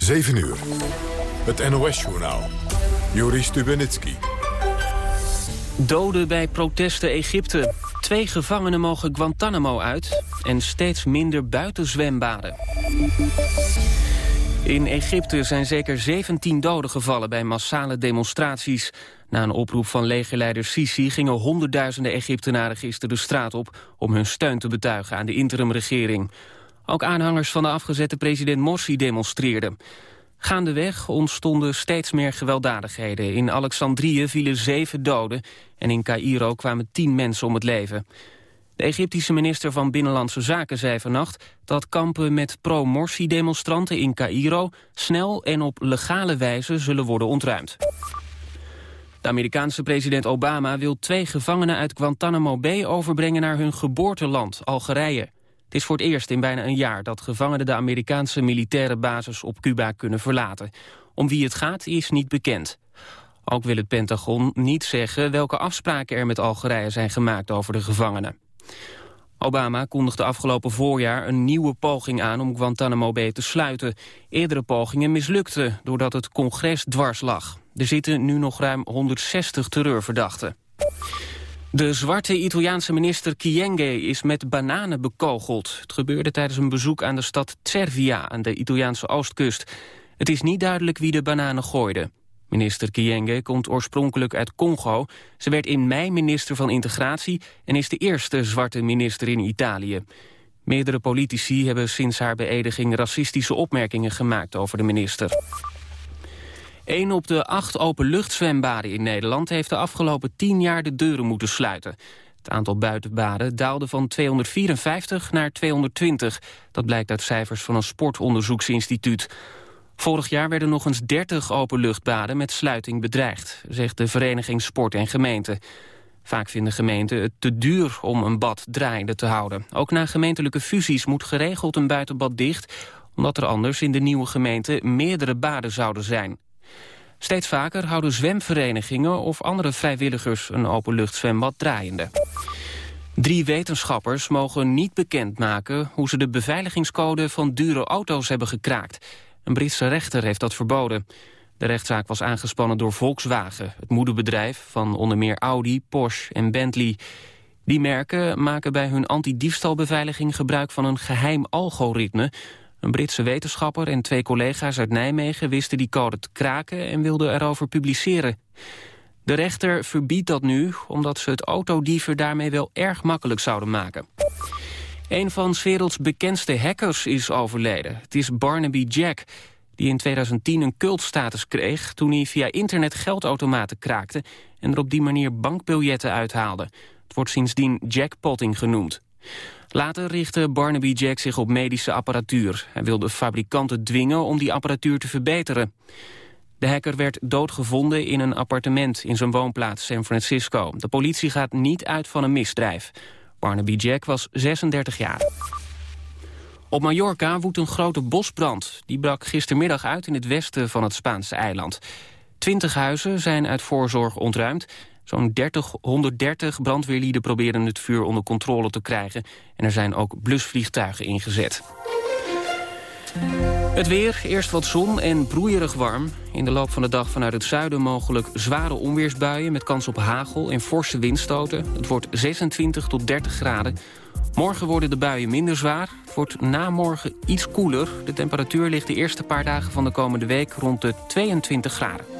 7 uur. Het NOS-journaal. Joris Stubenitski. Doden bij protesten Egypte. Twee gevangenen mogen Guantanamo uit. En steeds minder buitenzwembaden. In Egypte zijn zeker 17 doden gevallen bij massale demonstraties. Na een oproep van legerleider Sisi gingen honderdduizenden Egyptenaren gisteren de straat op... om hun steun te betuigen aan de interimregering. Ook aanhangers van de afgezette president Morsi demonstreerden. Gaandeweg ontstonden steeds meer gewelddadigheden. In Alexandrië vielen zeven doden en in Cairo kwamen tien mensen om het leven. De Egyptische minister van Binnenlandse Zaken zei vannacht... dat kampen met pro-Morsi-demonstranten in Cairo... snel en op legale wijze zullen worden ontruimd. De Amerikaanse president Obama wil twee gevangenen uit Guantanamo Bay overbrengen naar hun geboorteland, Algerije. Het is voor het eerst in bijna een jaar dat gevangenen de Amerikaanse militaire basis op Cuba kunnen verlaten. Om wie het gaat is niet bekend. Ook wil het Pentagon niet zeggen welke afspraken er met Algerije zijn gemaakt over de gevangenen. Obama kondigde afgelopen voorjaar een nieuwe poging aan om Guantanamo Bay te sluiten. Eerdere pogingen mislukten doordat het congres dwars lag. Er zitten nu nog ruim 160 terreurverdachten. De zwarte Italiaanse minister Chienge is met bananen bekogeld. Het gebeurde tijdens een bezoek aan de stad Cervia aan de Italiaanse oostkust. Het is niet duidelijk wie de bananen gooide. Minister Chienge komt oorspronkelijk uit Congo. Ze werd in mei minister van Integratie en is de eerste zwarte minister in Italië. Meerdere politici hebben sinds haar beëdiging racistische opmerkingen gemaakt over de minister. Een op de acht openluchtzwembaden in Nederland heeft de afgelopen tien jaar de deuren moeten sluiten. Het aantal buitenbaden daalde van 254 naar 220. Dat blijkt uit cijfers van een sportonderzoeksinstituut. Vorig jaar werden nog eens 30 openluchtbaden met sluiting bedreigd, zegt de Vereniging Sport en Gemeente. Vaak vinden gemeenten het te duur om een bad draaiende te houden. Ook na gemeentelijke fusies moet geregeld een buitenbad dicht... omdat er anders in de nieuwe gemeente meerdere baden zouden zijn. Steeds vaker houden zwemverenigingen of andere vrijwilligers een openluchtzwembad draaiende. Drie wetenschappers mogen niet bekendmaken hoe ze de beveiligingscode van dure auto's hebben gekraakt. Een Britse rechter heeft dat verboden. De rechtszaak was aangespannen door Volkswagen, het moederbedrijf van onder meer Audi, Porsche en Bentley. Die merken maken bij hun antidiefstalbeveiliging gebruik van een geheim algoritme een Britse wetenschapper en twee collega's uit Nijmegen wisten die code te kraken en wilden erover publiceren. De rechter verbiedt dat nu, omdat ze het autodieven daarmee wel erg makkelijk zouden maken. Een van 's werelds bekendste hackers is overleden. Het is Barnaby Jack, die in 2010 een cultstatus kreeg... toen hij via internet geldautomaten kraakte... en er op die manier bankbiljetten uithaalde. Het wordt sindsdien jackpotting genoemd. Later richtte Barnaby Jack zich op medische apparatuur. Hij wilde fabrikanten dwingen om die apparatuur te verbeteren. De hacker werd doodgevonden in een appartement in zijn woonplaats San Francisco. De politie gaat niet uit van een misdrijf. Barnaby Jack was 36 jaar. Op Mallorca woedt een grote bosbrand. Die brak gistermiddag uit in het westen van het Spaanse eiland. Twintig huizen zijn uit voorzorg ontruimd. Zo'n 130 brandweerlieden proberen het vuur onder controle te krijgen. En er zijn ook blusvliegtuigen ingezet. Het weer, eerst wat zon en broeierig warm. In de loop van de dag vanuit het zuiden mogelijk zware onweersbuien... met kans op hagel en forse windstoten. Het wordt 26 tot 30 graden. Morgen worden de buien minder zwaar. Het wordt na morgen iets koeler. De temperatuur ligt de eerste paar dagen van de komende week rond de 22 graden.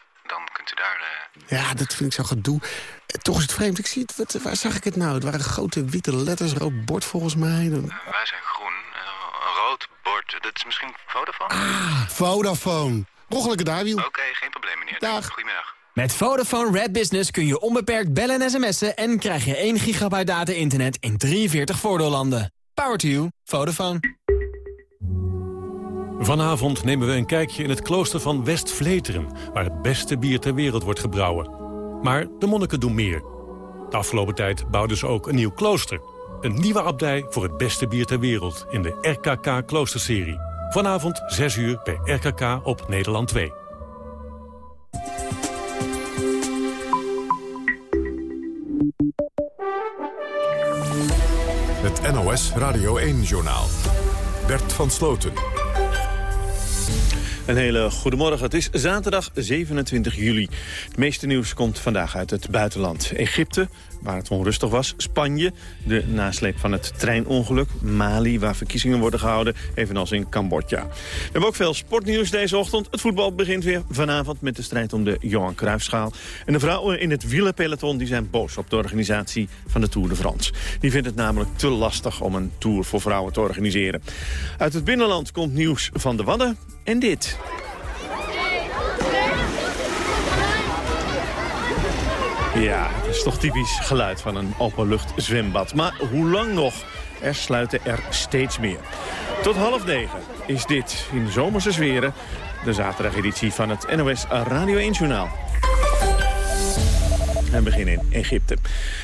dan kunt u daar... Uh... Ja, dat vind ik zo gedoe. Toch is het vreemd. Ik zie het, wat, waar zag ik het nou? Het waren grote witte letters, rood bord volgens mij. Dan... Uh, wij zijn groen. Uh, een rood bord. Dat is misschien Vodafone? Ah, Vodafone. Roggelijke daarwiel. Oké, okay, geen probleem meneer. Dag. Goedemiddag. Met Vodafone Red Business kun je onbeperkt bellen en sms'en... en krijg je 1 gigabyte data-internet in 43 voordeellanden. Power to you. Vodafone. Vanavond nemen we een kijkje in het klooster van West-Vleteren... waar het beste bier ter wereld wordt gebrouwen. Maar de monniken doen meer. De afgelopen tijd bouwden ze ook een nieuw klooster. Een nieuwe abdij voor het beste bier ter wereld in de RKK Kloosterserie. Vanavond 6 uur bij RKK op Nederland 2. Het NOS Radio 1-journaal. Bert van Sloten. Een hele goedemorgen. Het is zaterdag 27 juli. Het meeste nieuws komt vandaag uit het buitenland. Egypte, waar het onrustig was. Spanje, de nasleep van het treinongeluk. Mali, waar verkiezingen worden gehouden, evenals in Cambodja. We hebben ook veel sportnieuws deze ochtend. Het voetbal begint weer vanavond met de strijd om de Johan Cruijffschaal. En de vrouwen in het wielerpeloton die zijn boos op de organisatie van de Tour de France. Die vindt het namelijk te lastig om een Tour voor vrouwen te organiseren. Uit het binnenland komt nieuws van de Wadden en dit. Ja, het is toch typisch geluid van een openluchtzwembad. Maar hoe lang nog? Er sluiten er steeds meer. Tot half negen is dit in zomerse sferen de zaterdageditie van het NOS Radio 1 Journaal. En beginnen in Egypte.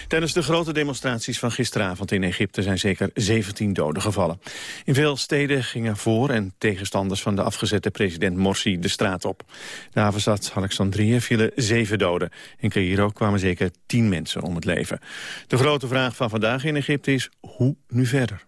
Tijdens de grote demonstraties van gisteravond in Egypte zijn zeker 17 doden gevallen. In veel steden gingen voor- en tegenstanders van de afgezette president Morsi de straat op. De havenstad Alexandrië vielen zeven doden. In Cairo kwamen zeker 10 mensen om het leven. De grote vraag van vandaag in Egypte is hoe nu verder?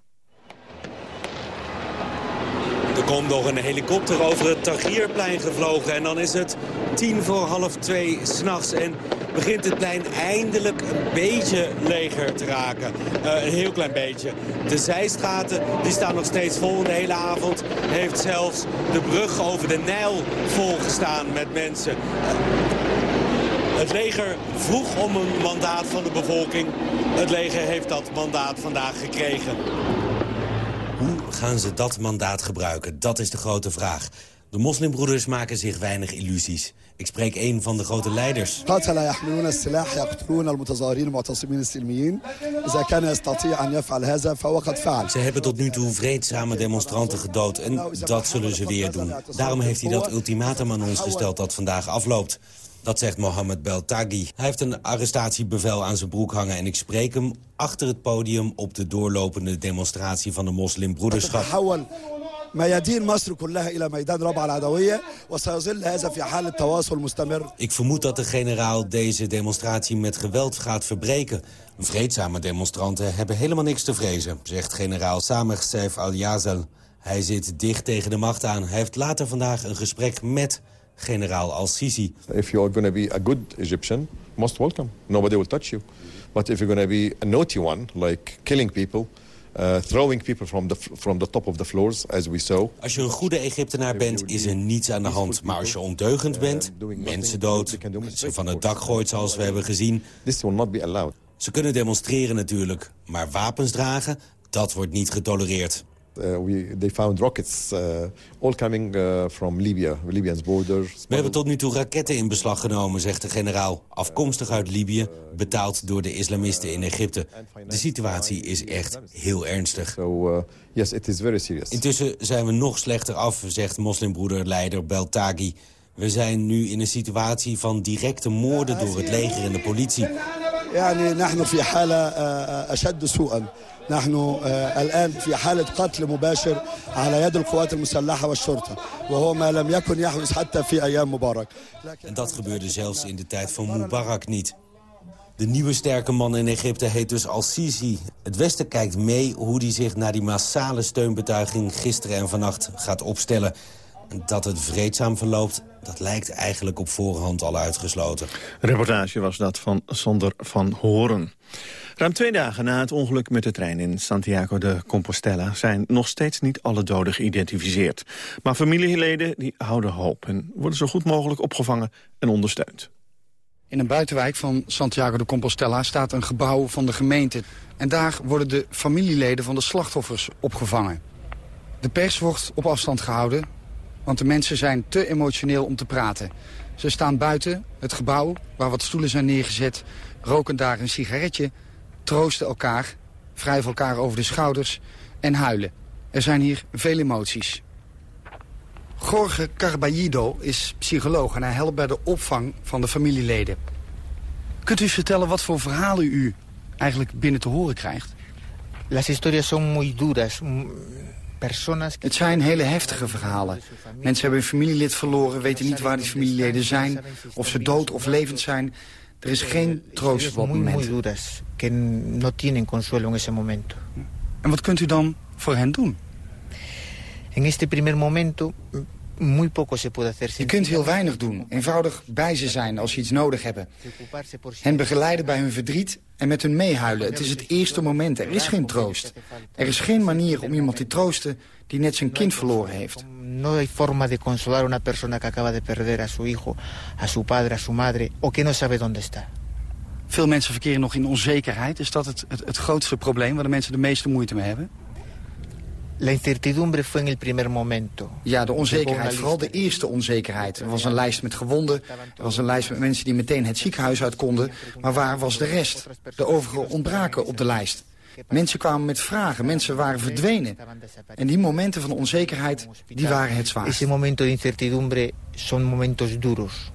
Er komt nog een helikopter over het Tahrirplein gevlogen. En dan is het tien voor half twee s'nachts. En begint het plein eindelijk een beetje leger te raken. Uh, een heel klein beetje. De zijstraten die staan nog steeds vol. De hele avond heeft zelfs de brug over de Nijl volgestaan met mensen. Het leger vroeg om een mandaat van de bevolking. Het leger heeft dat mandaat vandaag gekregen. Hoe gaan ze dat mandaat gebruiken? Dat is de grote vraag. De moslimbroeders maken zich weinig illusies. Ik spreek een van de grote leiders. Ze hebben tot nu toe vreedzame demonstranten gedood en dat zullen ze weer doen. Daarom heeft hij dat ultimatum aan ons gesteld dat vandaag afloopt. Dat zegt Mohammed Beltaghi. Hij heeft een arrestatiebevel aan zijn broek hangen... en ik spreek hem achter het podium op de doorlopende demonstratie van de moslimbroederschap. Ik vermoed dat de generaal deze demonstratie met geweld gaat verbreken. Vreedzame demonstranten hebben helemaal niks te vrezen, zegt generaal Sameh Saif al-Yazel. Hij zit dicht tegen de macht aan. Hij heeft later vandaag een gesprek met generaal al-Sisi. If you are going to be a good Egyptian, most welcome. Nobody will touch you. But if you're going to be a naughty one, like killing people... Uh, throwing people from the, from the top of the floors, as we saw. Als je een goede Egyptenaar bent, is er niets aan de hand. Maar als je ondeugend uh, bent, mensen dood, ze van het dak gooit zoals we hebben gezien... This will not be allowed. Ze kunnen demonstreren natuurlijk, maar wapens dragen, dat wordt niet getolereerd. Uh, we, they found rockets uh, all coming uh, from Libya, Libya's border. We hebben tot nu toe raketten in beslag genomen, zegt de generaal. Afkomstig uit Libië, betaald door de islamisten in Egypte. De situatie is echt heel ernstig. So, yes, it is very serious. Intussen zijn we nog slechter af, zegt moslimbroederleider Beltagi. We zijn nu in een situatie van directe moorden door het leger en de politie. نحن الآن في حالة قتل مباشر على يد القوات المسلحة والشرطة وهو ما لم يكن يحدث حتى في أيام مبارك En dat gebeurde zelfs in de tijd van Mubarak niet. De nieuwe sterke man in Egypte heet dus Al-Sisi. Het Westen kijkt mee hoe hij zich na die massale steunbetuiging gisteren en vannacht gaat opstellen. Dat het vreedzaam verloopt, dat lijkt eigenlijk op voorhand al uitgesloten. reportage was dat van Sander van Horen. Ruim twee dagen na het ongeluk met de trein in Santiago de Compostela... zijn nog steeds niet alle doden geïdentificeerd. Maar familieleden die houden hoop en worden zo goed mogelijk opgevangen en ondersteund. In een buitenwijk van Santiago de Compostela staat een gebouw van de gemeente. En daar worden de familieleden van de slachtoffers opgevangen. De pers wordt op afstand gehouden, want de mensen zijn te emotioneel om te praten. Ze staan buiten het gebouw, waar wat stoelen zijn neergezet... roken daar een sigaretje troosten elkaar, wrijven elkaar over de schouders en huilen. Er zijn hier veel emoties. Jorge Carballido is psycholoog en hij helpt bij de opvang van de familieleden. Kunt u eens vertellen wat voor verhalen u eigenlijk binnen te horen krijgt? Las historias son muy duras. Het zijn hele heftige verhalen. Mensen hebben een familielid verloren, weten niet waar die familieleden zijn... of ze dood of levend zijn. Er is geen troost op dat moment. En wat kunt u dan voor hen doen? In este primer momento muy poco se puede hacer. Je kunt heel weinig doen. Eenvoudig bij ze zijn als ze iets nodig hebben. Hen begeleiden bij hun verdriet en met hun meehuilen. Het is het eerste moment. Er is geen troost. Er is geen manier om iemand te troosten die net zijn kind verloren heeft. No hay forma de consolar una persona que acaba de perder a su hijo, a su padre, a su madre, o que no sabe dónde está. Veel mensen verkeren nog in onzekerheid. Is dat het, het, het grootste probleem waar de mensen de meeste moeite mee hebben? La incertidumbre fue en el primer momento. Ja, de onzekerheid, vooral de eerste onzekerheid. Er was een lijst met gewonden, er was een lijst met mensen die meteen het ziekenhuis uit konden. Maar waar was de rest? De overigen ontbraken op de lijst. Mensen kwamen met vragen, mensen waren verdwenen. En die momenten van onzekerheid, die waren het zwaarst. Ese momento de incertidumbre son momentos duros.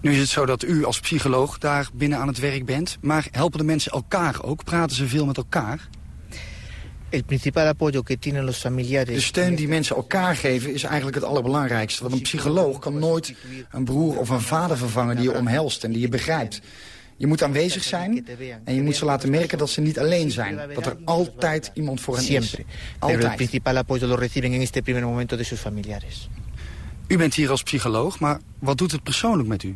Nu is het zo dat u als psycholoog daar binnen aan het werk bent. Maar helpen de mensen elkaar ook? Praten ze veel met elkaar? De steun die mensen elkaar geven is eigenlijk het allerbelangrijkste. Want een psycholoog kan nooit een broer of een vader vervangen die je omhelst en die je begrijpt. Je moet aanwezig zijn en je moet ze laten merken dat ze niet alleen zijn. Dat er altijd iemand voor hen is. Altijd. U bent hier als psycholoog, maar wat doet het persoonlijk met u?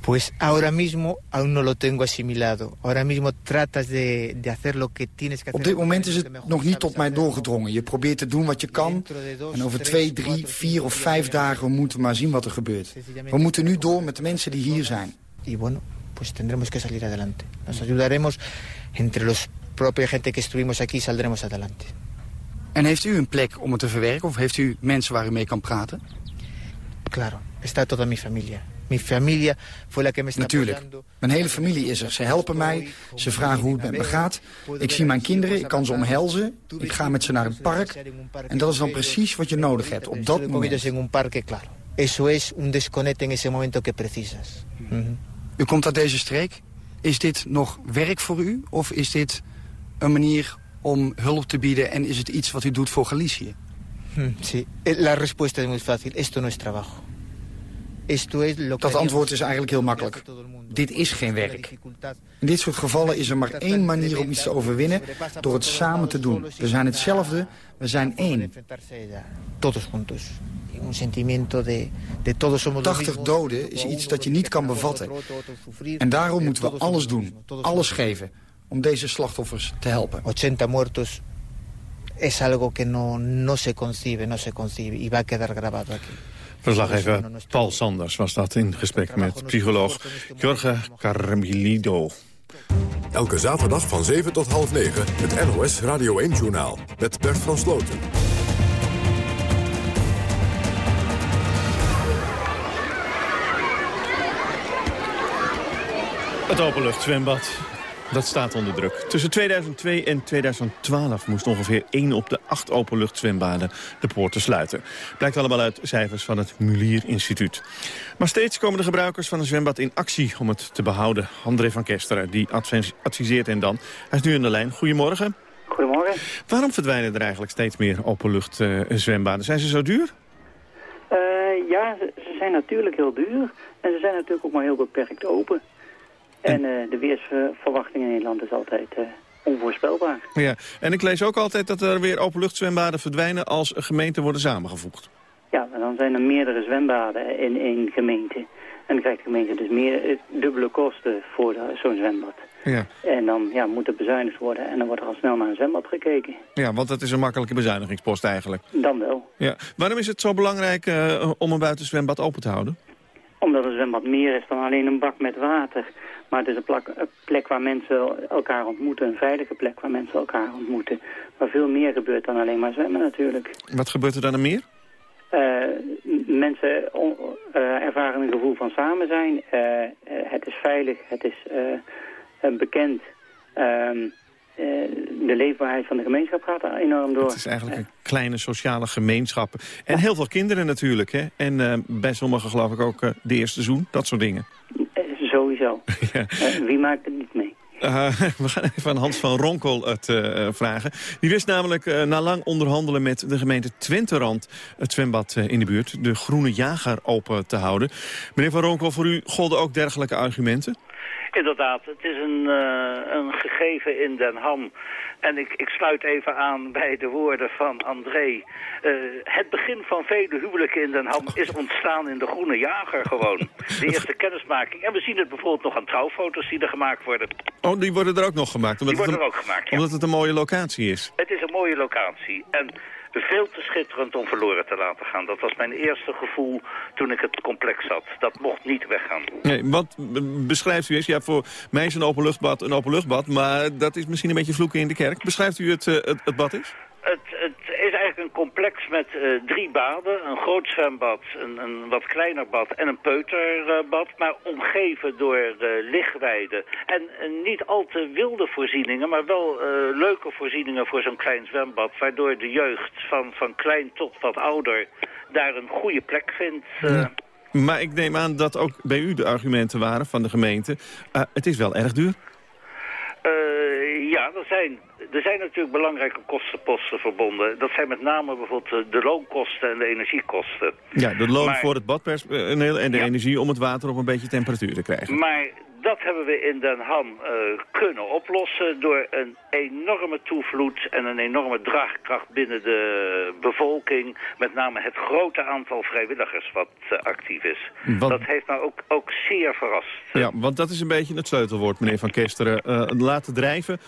Pues ahora mismo aún no lo tengo asimilado. Ahora mismo tratas de, de hacer lo que tienes que hacer. Op dit moment is het nog niet tot mij doorgedrongen. Je probeert te doen wat je kan. En over twee, drie, vier of vijf dagen moeten we maar zien wat er gebeurt. We moeten nu door met de mensen die hier zijn. Y bueno, pues tendremos que salir adelante. Nos ayudaremos entre los propia gente que estuvimos aquí saldremos adelante. En heeft u een plek om het te verwerken of heeft u mensen waar u mee kan praten? Claro, está toda mi familia. Mijn familie fue la que me Natuurlijk. Mijn hele familie is er. Ze helpen mij. Ze vragen hoe het met me gaat. Ik zie mijn kinderen. Ik kan ze omhelzen. Ik ga met ze naar het park. En dat is dan precies wat je nodig hebt op dat moment. Eso es un desconecte en ese momento que precisas. U komt uit deze streek. Is dit nog werk voor u? Of is dit een manier om hulp te bieden en is het iets wat u doet voor Galicië? Hm, sí, la respuesta es muy fácil. Esto no es trabajo. Dat antwoord is eigenlijk heel makkelijk. Dit is geen werk. In dit soort gevallen is er maar één manier om iets te overwinnen... door het samen te doen. We zijn hetzelfde, we zijn één. 80 doden is iets dat je niet kan bevatten. En daarom moeten we alles doen, alles geven... om deze slachtoffers te helpen. 80 muertos es algo que no, no se concibe, no se concibe... y va a quedar grabado aquí. Verslaggever Paul Sanders was dat in gesprek met psycholoog Jorge Carmilido. Elke zaterdag van 7 tot half 9 het NOS Radio 1-journaal met Bert van Sloten. Het openluchtzwembad dat staat onder druk. Tussen 2002 en 2012 moest ongeveer 1 op de 8 openluchtzwembaden de poorten sluiten. Blijkt allemaal uit cijfers van het Mulier Instituut. Maar steeds komen de gebruikers van een zwembad in actie om het te behouden. André van Kesteren, die adviseert hen dan. Hij is nu in de lijn. Goedemorgen. Goedemorgen. Waarom verdwijnen er eigenlijk steeds meer openluchtzwembaden? zijn ze zo duur? Uh, ja, ze zijn natuurlijk heel duur. En ze zijn natuurlijk ook maar heel beperkt open. En, uh, de weersverwachting in Nederland is altijd uh, onvoorspelbaar. Ja, en ik lees ook altijd dat er weer openluchtzwembaden verdwijnen als gemeenten worden samengevoegd. Ja, en dan zijn er meerdere zwembaden in één gemeente. En dan krijgt de gemeente dus meer eh, dubbele kosten voor zo'n zwembad. Ja. En dan ja, moet er bezuinigd worden en dan wordt er al snel naar een zwembad gekeken. Ja, want dat is een makkelijke bezuinigingspost eigenlijk. Dan wel. Ja. Waarom is het zo belangrijk uh, om een buitenzwembad open te houden? Omdat een zwembad meer is dan alleen een bak met water. Maar het is een, plek, een plek waar mensen elkaar ontmoeten, een veilige plek waar mensen elkaar ontmoeten. Waar veel meer gebeurt dan alleen maar zwemmen natuurlijk. Wat gebeurt er dan nog meer? Uh, mensen uh, ervaren een gevoel van samen zijn. Uh, het is veilig, het is bekend. Ehm, de leefbaarheid van de gemeenschap gaat er enorm door. Het is eigenlijk een kleine sociale gemeenschap. En heel veel kinderen natuurlijk. Hè? En bij sommigen geloof ik ook de eerste zoen, dat soort dingen. Sowieso. ja. wie maakt het niet mee? Uh, we gaan even aan Hans van Ronkel het uh, vragen. Die wist namelijk uh, na lang onderhandelen met de gemeente Twenterand... het zwembad in de buurt, de Groene Jager, open te houden. Meneer van Ronkel, voor u golden ook dergelijke argumenten? Inderdaad, het is een, uh, een gegeven in Den Ham. En ik, ik sluit even aan bij de woorden van André. Uh, het begin van vele huwelijken in Den Ham is ontstaan in de Groene Jager gewoon. De eerste kennismaking. En we zien het bijvoorbeeld nog aan trouwfoto's die er gemaakt worden. Oh, die worden er ook nog gemaakt? Omdat die worden er ook gemaakt, ja. Omdat het een mooie locatie is? Het is een mooie locatie. En veel te schitterend om verloren te laten gaan. Dat was mijn eerste gevoel toen ik het complex zat. Dat mocht niet weggaan. Nee, wat beschrijft u eens? Ja, voor mij is een openluchtbad een openluchtbad, maar dat is misschien een beetje vloeken in de kerk. Beschrijft u het, het, het bad eens? Het, het, is eigenlijk een complex met uh, drie baden. Een groot zwembad, een, een, wat kleiner bad en een peuterbad. Maar omgeven door uh, lichtweiden. En uh, niet al te wilde voorzieningen, maar wel leuke voorzieningen voor zo'n klein zwembad. Waardoor de jeugd van, van klein tot wat ouder daar een goede plek vindt. Ja. Maar ik neem aan dat ook bij u de argumenten waren van de gemeente. het is wel erg duur. ja, er zijn er zijn natuurlijk belangrijke kostenposten verbonden. Dat zijn met name bijvoorbeeld de loonkosten en de energiekosten. Ja, de loon maar, voor het badpersoneel en de ja. energie om het water op een beetje temperatuur te krijgen. Maar dat hebben we in Den Ham uh, kunnen oplossen door een enorme toevloed en een enorme draagkracht binnen de bevolking. Met name het grote aantal vrijwilligers wat uh, actief is. Wat... Dat heeft nou ook, ook zeer verrast. Ja, want dat is een beetje het sleutelwoord, meneer Van Kesteren. Uh, laten drijven,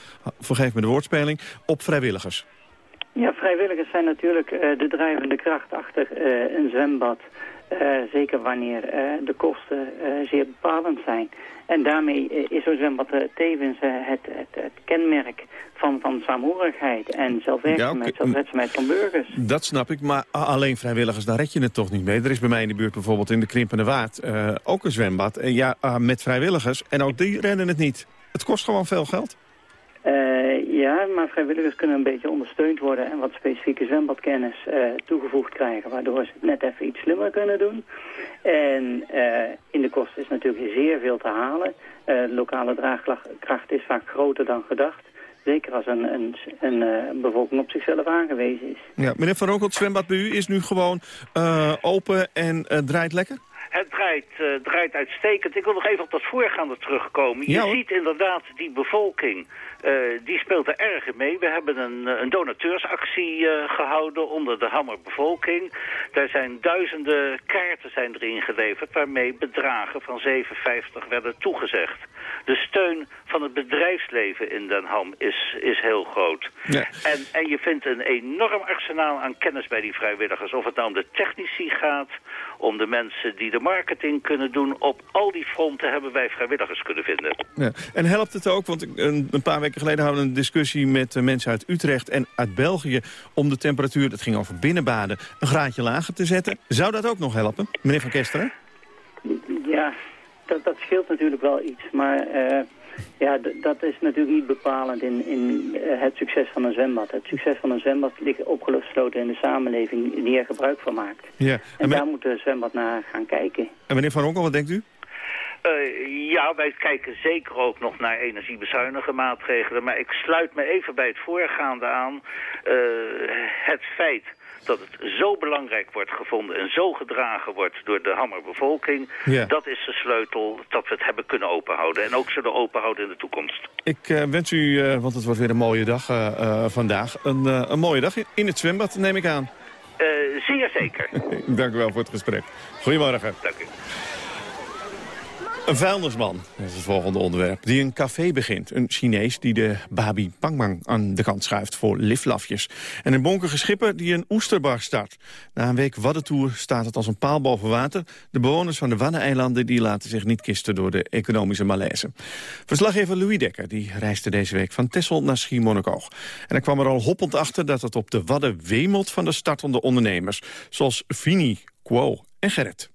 vergeef me de op vrijwilligers. Ja, vrijwilligers zijn natuurlijk de drijvende kracht achter een zwembad. Uh, zeker wanneer de kosten zeer bepalend zijn. En daarmee is zo'n zwembad tevens het, het, het, kenmerk van, van saamhorigheid en zelfwerkzaamheid, ja, zelfredzaamheid van burgers. Dat snap ik, maar alleen vrijwilligers, daar red je het toch niet mee. Er is bij mij in de buurt bijvoorbeeld in de Krimpende Waard ook een zwembad. En ja, met vrijwilligers. En ook die rennen het niet. Het kost gewoon veel geld. Ja, maar vrijwilligers kunnen een beetje ondersteund worden en wat specifieke zwembadkennis uh, toegevoegd krijgen, waardoor ze het net even iets slimmer kunnen doen. En uh, in de kosten is natuurlijk zeer veel te halen. de lokale draagkracht is vaak groter dan gedacht. Zeker als een, een, een bevolking op zichzelf aangewezen is. Ja, meneer Van Rook, het zwembad bij u is nu gewoon open en draait lekker? Het draait, uh, draait uitstekend. Ik wil nog even op dat voorgaande terugkomen. Je ja, ziet inderdaad die bevolking, uh, die speelt er erg in mee. We hebben een, een donateursactie uh, gehouden onder de Hammerbevolking. Daar zijn duizenden kaarten zijn erin geleverd... waarmee bedragen van 7,50 werden toegezegd. De steun van het bedrijfsleven in Den Ham is, is heel groot. Ja. En, en je vindt een enorm arsenaal aan kennis bij die vrijwilligers. Of het nou om de technici gaat, om de mensen die de marketing kunnen doen. Op al die fronten hebben wij vrijwilligers kunnen vinden. Ja. En helpt het ook, want een, een paar weken geleden hadden we een discussie met mensen uit Utrecht en uit België... om de temperatuur, dat ging over binnenbaden, een graadje lager te zetten. Zou dat ook nog helpen, meneer Van Kesteren? Ja, dat, dat scheelt natuurlijk wel iets, maar... Uh... Ja, dat is natuurlijk niet bepalend in, in het succes van een zwembad. Het succes van een zwembad ligt opgesloten in de samenleving die er gebruik van maakt. Ja. En, en daar moet de zwembad naar gaan kijken. En meneer Van Ronkel, wat denkt u? Uh, ja, wij kijken zeker ook nog naar energiebezuinige maatregelen. Maar ik sluit me even bij het voorgaande aan. Uh, het feit dat het zo belangrijk wordt gevonden en zo gedragen wordt door de hammerbevolking. Ja. Dat is de sleutel dat we het hebben kunnen openhouden. En ook zullen openhouden in de toekomst. Ik uh, wens u, uh, want het wordt weer een mooie dag uh, vandaag, een, een mooie dag in het zwembad, neem ik aan. zeer zeker. Dank u wel voor het gesprek. Goedemorgen. Dank u. Een vuilnisman, dat is het volgende onderwerp, die een café begint. Een Chinees die de babi pangmang aan de kant schuift voor liflafjes. En een bonkige schipper die een oesterbar start. Na een week waddentoer staat het als een paal boven water. De bewoners van de Waddeneilanden die laten zich niet kisten door de economische malaise. Verslaggever Louis Dekker die reisde deze week van Texel naar Schiermonnikoog. En hij kwam er al hoppend achter dat het op de Wadden wemelt van de startende ondernemers. Zoals Vini, Quo en Gerrit.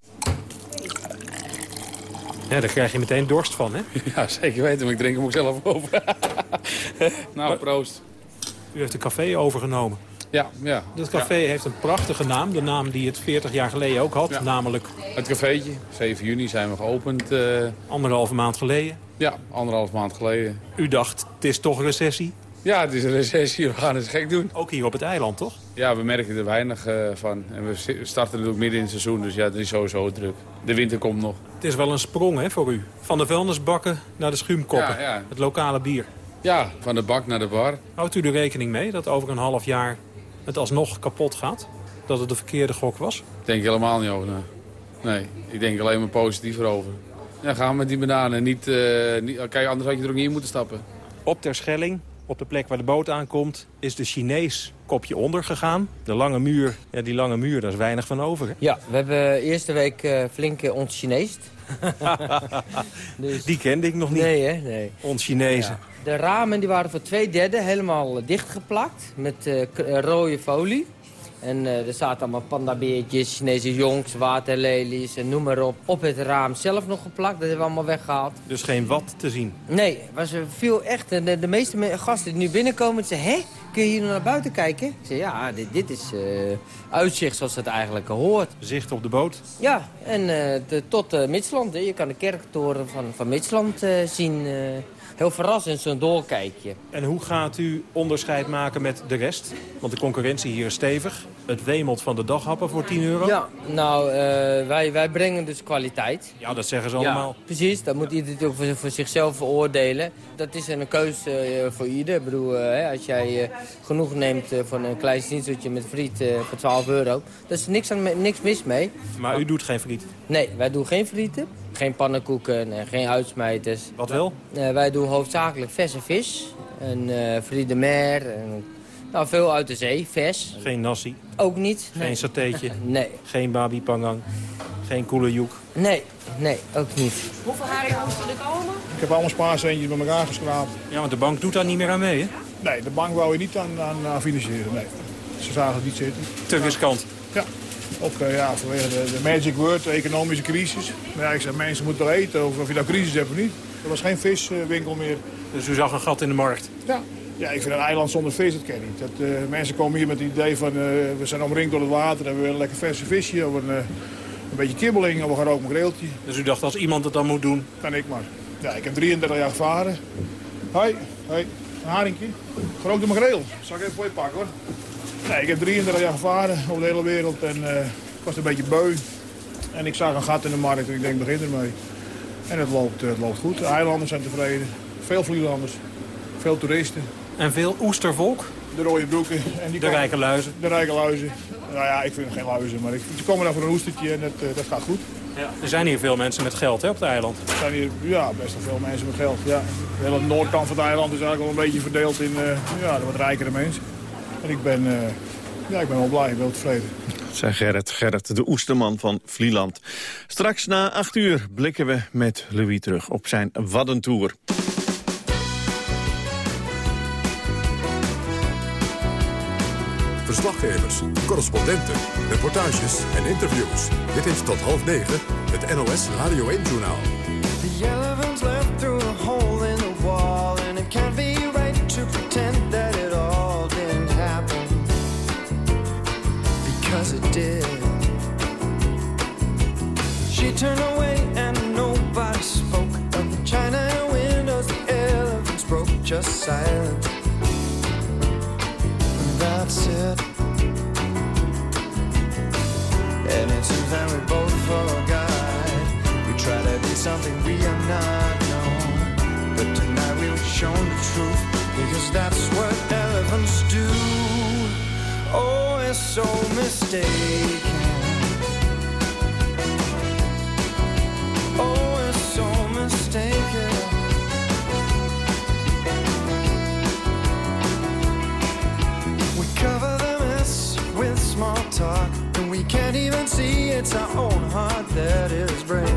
Ja, daar krijg je meteen dorst van, hè? Ja, zeker weten, maar ik drink hem ook zelf over. nou, proost. U heeft een café overgenomen. Ja, ja. Dat café heeft een prachtige naam. De naam die het 40 jaar geleden ook had. Namelijk... Het cafeetje. 7 juni zijn we geopend. Uh... Anderhalve maand geleden. Ja, anderhalf maand geleden. U dacht, het is toch recessie? Ja, het is een recessie. We gaan het gek doen. Ook hier op het eiland, toch? Ja, we merken er weinig uh, van. En we starten natuurlijk midden in het seizoen, dus ja, het is sowieso druk. De winter komt nog. Het is wel een sprong hè, voor u. Van de vuilnisbakken naar de schuimkoppen. Ja, ja. Het lokale bier. Ja, van de bak naar de bar. Houdt u er rekening mee dat over een half jaar het alsnog kapot gaat? Dat het de verkeerde gok was? Ik denk helemaal niet over. Nee, nee ik denk alleen maar positief erover. Ja, gaan we met die bananen. Niet, uh, niet, kijk, anders had je er ook niet in moeten stappen. Op ter Schelling, op de plek waar de boot aankomt, is de Chinees kopje onder gegaan. De lange muur, ja, die lange muur, daar is weinig van over. Hè? Ja, we hebben eerste week uh, flink uh, ons Chinees. dus... Die kende ik nog niet. Nee, hè? Nee. Ons Chinezen. Ja. De ramen die waren voor twee derde helemaal dichtgeplakt met uh, rode folie. En uh, er zaten allemaal pandabeertjes, Chinese jongs, waterlelies en noem maar op. Op het raam zelf nog geplakt, dat hebben we allemaal weggehaald. Dus geen wat te zien? Nee, was veel echt. De, de meeste gasten die nu binnenkomen, zeggen, hé, kun je hier naar buiten kijken? Ik zei, ja, dit, dit is uh, uitzicht zoals het eigenlijk hoort. Zicht op de boot? Ja, en uh, de, tot Midsland. Je kan de kerktoren van, van Midsland zien heel verrassend, zo'n doorkijkje. En hoe gaat u onderscheid maken met de rest? Want de concurrentie hier is stevig. Het wemelt van de daghappen voor 10 euro. Ja, nou, uh, wij, wij brengen dus kwaliteit. Ja, dat zeggen ze allemaal. Ja, precies, dat moet ieder natuurlijk voor, voor zichzelf veroordelen. Dat is een keuze uh, voor ieder. Ik bedoel, uh, als jij genoeg neemt van een klein sniezeltje met friet voor 12 euro... daar is niks, aan, niks mis mee. Maar u doet geen friet? Nee, wij doen geen frieten. Geen pannenkoeken en geen uitsmijters. Wat wel? wij doen hoofdzakelijk verse vis. En uh, friede mer. En, nou, veel uit de zee, vers. Geen nasi? Ook niet. Geen nee. satéetje? nee. Geen babi pangang? Geen koelejoek? Nee, nee, ook niet. Hoeveel haringen moesten er komen? Ik heb allemaal spaarcentjes bij elkaar geschraapt. Ja, want de bank doet daar niet meer aan mee, hè? Nee, de bank wou je niet aan, aan, aan financieren, nee. Ze zagen het niet zitten. Te riskant? Ja. Ook uh, ja, vanwege de, de, magic word, de economische crisis. Maar ja, ik zei, mensen moeten wel eten, of, of je nou crisis hebt of niet. Er was geen viswinkel meer. Dus u zag een gat in de markt? Ja. Ja, ik vind een eiland zonder vis, dat ken ik niet. Dat, uh, mensen komen hier met het idee van, uh, we zijn omringd door het water... en we willen lekker verse visje, of een, een beetje kibbeling, of een greeltje. Dus u dacht, als iemand het dan moet doen? Kan ik maar. Ja, ik heb 33 jaar gevaren. Hoi, hoi, een haringje. Grote magreel. Zal ik even voor je pakken, hoor. Nee, ik heb 33 jaar gevaren over de hele wereld en uh, ik was een beetje beu. En ik zag een gat in de markt en ik denk, begin ermee. En het loopt, het loopt goed. De eilanders zijn tevreden. Veel Vlielanders. Veel toeristen. En veel oestervolk? De rode broeken. En die de komen, rijke luizen? De rijke luizen. Nou ja, ik vind geen luizen, maar ik, ze komen dan voor een oestertje en dat, dat gaat goed. Ja. Er zijn hier veel mensen met geld hè, op het eiland. Er zijn hier ja, best wel veel mensen met geld. Ja. De hele noordkant van het eiland is eigenlijk wel een beetje verdeeld in uh, ja, de wat rijkere mensen. En ik ben, uh, ja, ik ben wel blij, ik ben tevreden. Zei Gerrit, Gerrit, de oesterman van Vlieland. Straks na acht uur blikken we met Louis terug op zijn Waddentour. Verslaggevers, correspondenten, reportages en interviews. Dit is tot half negen het NOS Radio 1-journaal. Just silent that's it. And it seems that we both forgot. We try to be something we are not known. But tonight we were shown the truth. Because that's what elephants do. Oh, it's so mistaken. It's our own heart that is breaking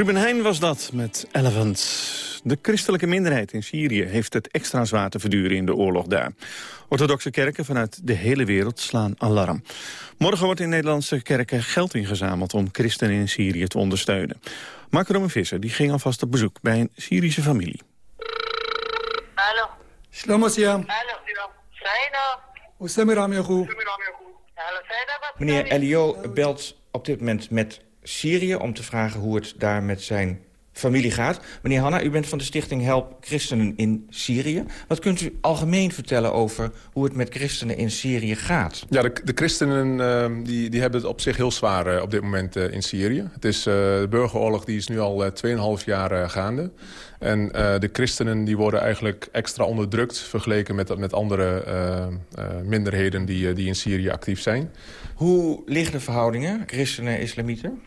Ruben Heijn was dat met Elefant. De christelijke minderheid in Syrië heeft het extra zwaar te verduren in de oorlog daar. Orthodoxe kerken vanuit de hele wereld slaan alarm. Morgen wordt in Nederlandse kerken geld ingezameld om christenen in Syrië te ondersteunen. Mark Roman Visser die ging alvast op bezoek bij een Syrische familie. Hallo. Shalom Hallo. Hallo. Meneer Elio belt op dit moment met Syrië om te vragen hoe het daar met zijn familie gaat. Meneer Hanna, u bent van de stichting Help Christenen in Syrië. Wat kunt u algemeen vertellen over hoe het met christenen in Syrië gaat? Ja, de, de christenen eh, die, die hebben het op zich heel zwaar eh, op dit moment eh, in Syrië. Het is, eh, de burgeroorlog die is nu al eh, 2,5 jaar gaande. En de christenen die worden eigenlijk extra onderdrukt... vergeleken met, met andere minderheden die, die in Syrië actief zijn. Hoe liggen de verhoudingen, christenen-islamieten?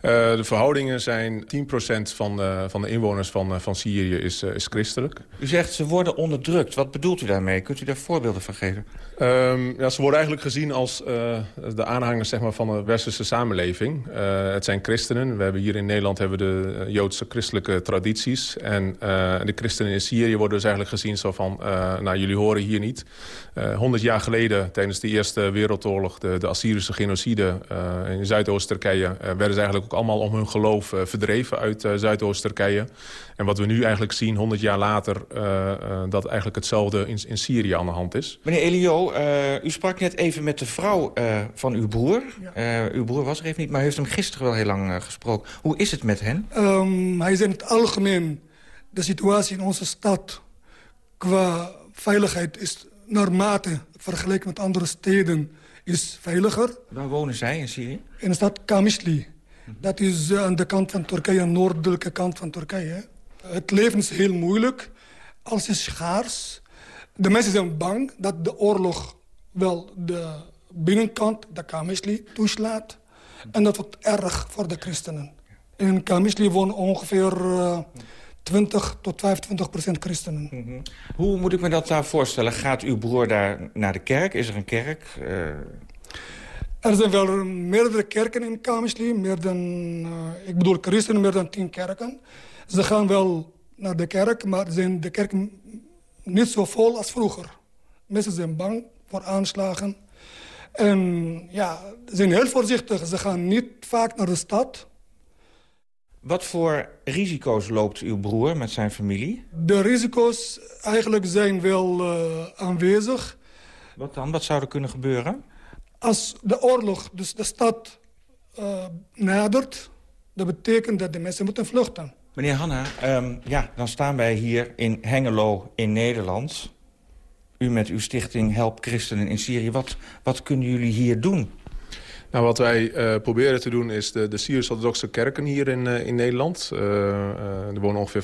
Eh, de verhoudingen zijn 10% van, eh, van de inwoners van, eh, van Syrië is, is christelijk. U zegt ze worden onderdrukt. Wat bedoelt u daarmee? Kunt u daar voorbeelden van geven? Ehm, ja, ze worden eigenlijk gezien als de aanhangers zeg maar, van de westerse samenleving. Het zijn christenen. We hebben hier in Nederland hebben we de Joodse christelijke tradities. En de christenen in Syrië worden dus eigenlijk gezien zo van... nou, jullie horen hier niet. 100 jaar geleden, tijdens de Eerste Wereldoorlog... de, de Assyrische genocide in Zuidoost-Turkije... werden eigenlijk ook allemaal om hun geloof eh, verdreven uit eh, Zuidoost-Turkije. En wat we nu eigenlijk zien, 100 jaar later... eh, eh, dat eigenlijk hetzelfde in, in Syrië aan de hand is. Meneer Elio, eh, u sprak net even met de vrouw eh, van uw broer. Eh, uw broer was er even niet, maar u heeft hem gisteren wel heel lang gesproken. Hoe is het met hen? Ehm, hij is in het algemeen, de situatie in onze stad qua veiligheid is naarmate vergeleken met andere steden is veiliger. Waar wonen zij in Syrië? In de stad Kamishli. Dat is eh, aan de kant van Turkije, aan de noordelijke kant van Turkije. Het leven is heel moeilijk. Alles is schaars. De mensen zijn bang dat de oorlog wel de binnenkant, de Kamishli, toeslaat. En dat wordt erg voor de christenen. In Kamishli wonen ongeveer eh, 20 tot 25 procent christenen. Hoe moet ik me dat daar voorstellen? Gaat uw broer daar naar de kerk? Is er een kerk? Eh, Er zijn wel meerdere kerken in Kamishli. Meer dan, eh, ik bedoel christenen, meer dan tien kerken. Ze gaan wel naar de kerk, maar zijn de kerken niet zo vol als vroeger. Mensen zijn bang voor aanslagen. En ja, ze zijn heel voorzichtig. Ze gaan niet vaak naar de stad. Wat voor risico's loopt uw broer met zijn familie? De risico's eigenlijk zijn wel eh, aanwezig. Wat dan? Wat zou er kunnen gebeuren? Als de oorlog dus de stad eh, nadert... dat betekent dat de mensen moeten vluchten. Meneer Hanna, ehm, ja, dan staan wij hier in Hengelo in Nederland. u met uw stichting Help Christenen in Syrië. Wat, wat kunnen jullie hier doen? Nou, wat wij uh, proberen te doen is de, de Syrisch-Orthodoxe kerken hier in, uh, in Nederland. Uh, er wonen ongeveer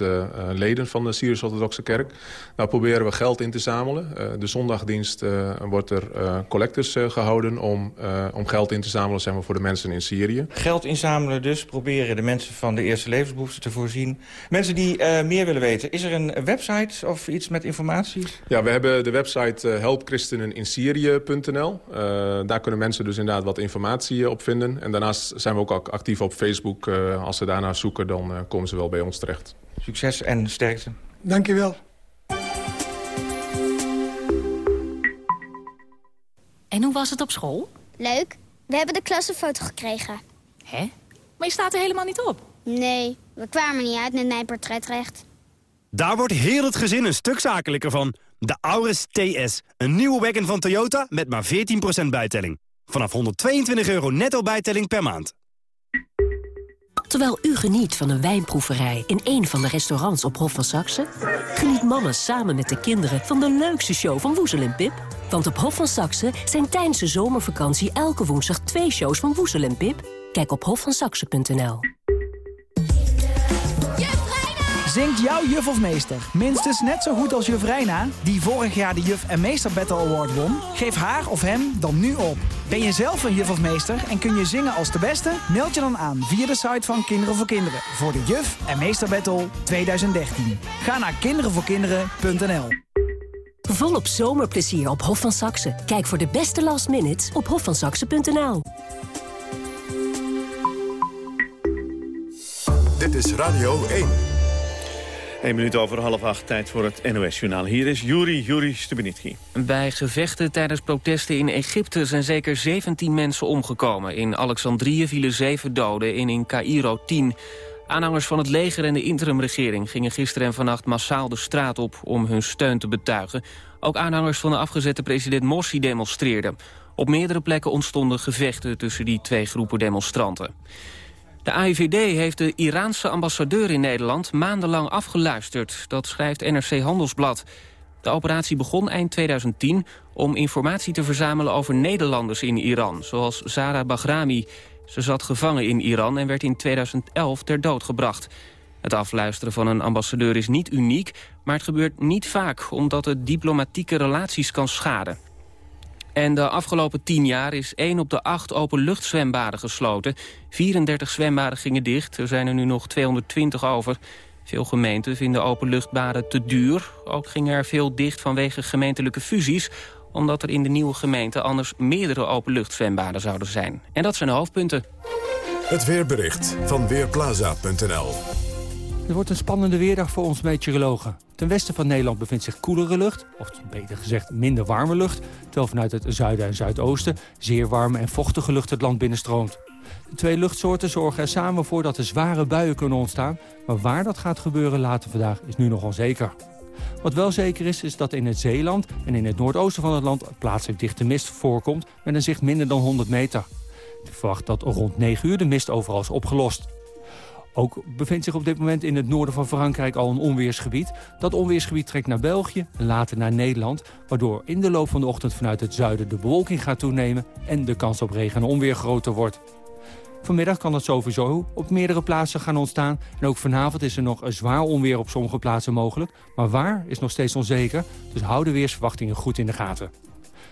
25.000 leden van de Syrisch-Orthodoxe kerk. Nou proberen we geld in te zamelen. de zondagdienst wordt er collectors gehouden om, om geld in te zamelen zeg maar, voor de mensen in Syrië. Geld inzamelen dus, proberen de mensen van de eerste levensbehoeften te voorzien. Mensen die meer willen weten, is er een website of iets met informatie? Ja, we hebben de website helpchristeneninsyrië.nl. daar kunnen mensen dus inderdaad wat informatie eh, op vinden. En daarnaast zijn we ook actief op Facebook. Uh, als ze daarnaar zoeken, dan uh, komen ze wel bij ons terecht. Succes en sterkte. Dank je wel. En hoe was het op school? Leuk. We hebben de klassenfoto gekregen. Hè? Maar je staat er helemaal niet op. Nee, we kwamen niet uit met mijn portretrecht. Daar wordt heel het gezin een stuk zakelijker van. De Auris TS, een nieuwe wagon van Toyota met maar 14% bijtelling. Vanaf 122 euro netto bijtelling per maand. Terwijl u geniet van een wijnproeverij in een van de restaurants op Hof van Saxe... geniet mama samen met de kinderen van de leukste show van Woezel en Pip. Want op Hof van Saxe zijn tijdens de zomervakantie elke woensdag twee shows van Woezel en Pip. Kijk op hofvansaxe.nl. Zingt jouw juf of meester minstens net zo goed als juf Reina... die vorig jaar de Juf en Meester Battle Award won? Geef haar of hem dan nu op. Ben je zelf een juf of meester en kun je zingen als de beste? Meld je dan aan via de site van Kinderen voor Kinderen... voor de Juf en Meester Battle 2013. Ga naar kinderenvoorkinderen.nl Volop zomerplezier op Hof van Saxe. Kijk voor de beste last minutes op hofvansaxe.nl. Dit is Radio 1. 1 minuut over half acht, tijd voor het NOS-journaal. Hier is Juri, Juri Stubenitski. Bij gevechten tijdens protesten in Egypte zijn zeker 17 mensen omgekomen. In Alexandrië vielen zeven doden en in Cairo 10. Aanhangers van het leger en de interimregering gingen gisteren en vannacht massaal de straat op om hun steun te betuigen. Ook aanhangers van de afgezette president Morsi demonstreerden. Op meerdere plekken ontstonden gevechten tussen die twee groepen demonstranten. De AIVD heeft de Iraanse ambassadeur in Nederland maandenlang afgeluisterd. Dat schrijft NRC Handelsblad. De operatie begon eind 2010 om informatie te verzamelen over Nederlanders in Iran, zoals Zara Bahrami. Ze zat gevangen in Iran en werd in 2011 ter dood gebracht. Het afluisteren van een ambassadeur is niet uniek, maar het gebeurt niet vaak... omdat het diplomatieke relaties kan schaden. En de afgelopen tien jaar is 1 op de 8 openluchtzwembaden gesloten. 34 zwembaden gingen dicht, er zijn er nu nog 220 over. Veel gemeenten vinden openluchtbaden te duur. Ook gingen er veel dicht vanwege gemeentelijke fusies omdat er in de nieuwe gemeente anders meerdere openluchtzwembaden zouden zijn. En dat zijn de hoofdpunten. Het weerbericht van Weerplaza.nl het wordt een spannende weerdag voor ons meteorologen. Ten westen van Nederland bevindt zich koelere lucht, of beter gezegd minder warme lucht... terwijl vanuit het zuiden en zuidoosten zeer warme en vochtige lucht het land binnenstroomt. De twee luchtsoorten zorgen er samen voor dat er zware buien kunnen ontstaan... maar waar dat gaat gebeuren later vandaag is nu nog onzeker. Wat wel zeker is, is dat in het Zeeland en in het noordoosten van het land... plaatselijk dichte mist voorkomt met een zicht minder dan 100 meter. Ik verwacht dat rond 9 uur de mist overal is opgelost. Ook bevindt zich op dit moment in het noorden van Frankrijk al een onweersgebied. Dat onweersgebied trekt naar België en later naar Nederland... waardoor in de loop van de ochtend vanuit het zuiden de bewolking gaat toenemen... en de kans op regen en onweer groter wordt. Vanmiddag kan het sowieso op meerdere plaatsen gaan ontstaan. En ook vanavond is er nog een zwaar onweer op sommige plaatsen mogelijk. Maar waar is nog steeds onzeker, dus hou de weersverwachtingen goed in de gaten.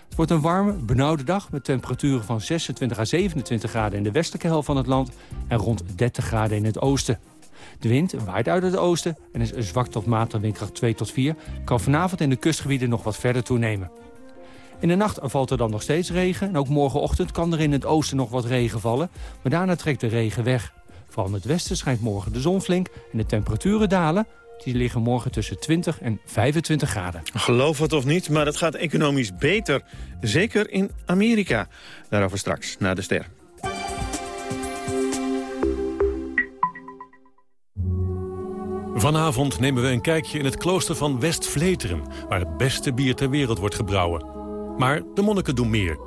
Het wordt een warme, benauwde dag met temperaturen van 26 à 27 graden in de westelijke helft van het land en rond 30 graden in het oosten. De wind waait uit het oosten en is zwak tot matig windkracht 2 tot 4, kan vanavond in de kustgebieden nog wat verder toenemen. In de nacht valt er dan nog steeds regen en ook morgenochtend kan er in het oosten nog wat regen vallen, maar daarna trekt de regen weg. Vooral in het westen schijnt morgen de zon flink en de temperaturen dalen die liggen morgen tussen 20 en 25 graden. Geloof het of niet, maar het gaat economisch beter. Zeker in Amerika. Daarover straks, na de ster. Vanavond nemen we een kijkje in het klooster van West-Vleteren... waar het beste bier ter wereld wordt gebrouwen. Maar de monniken doen meer.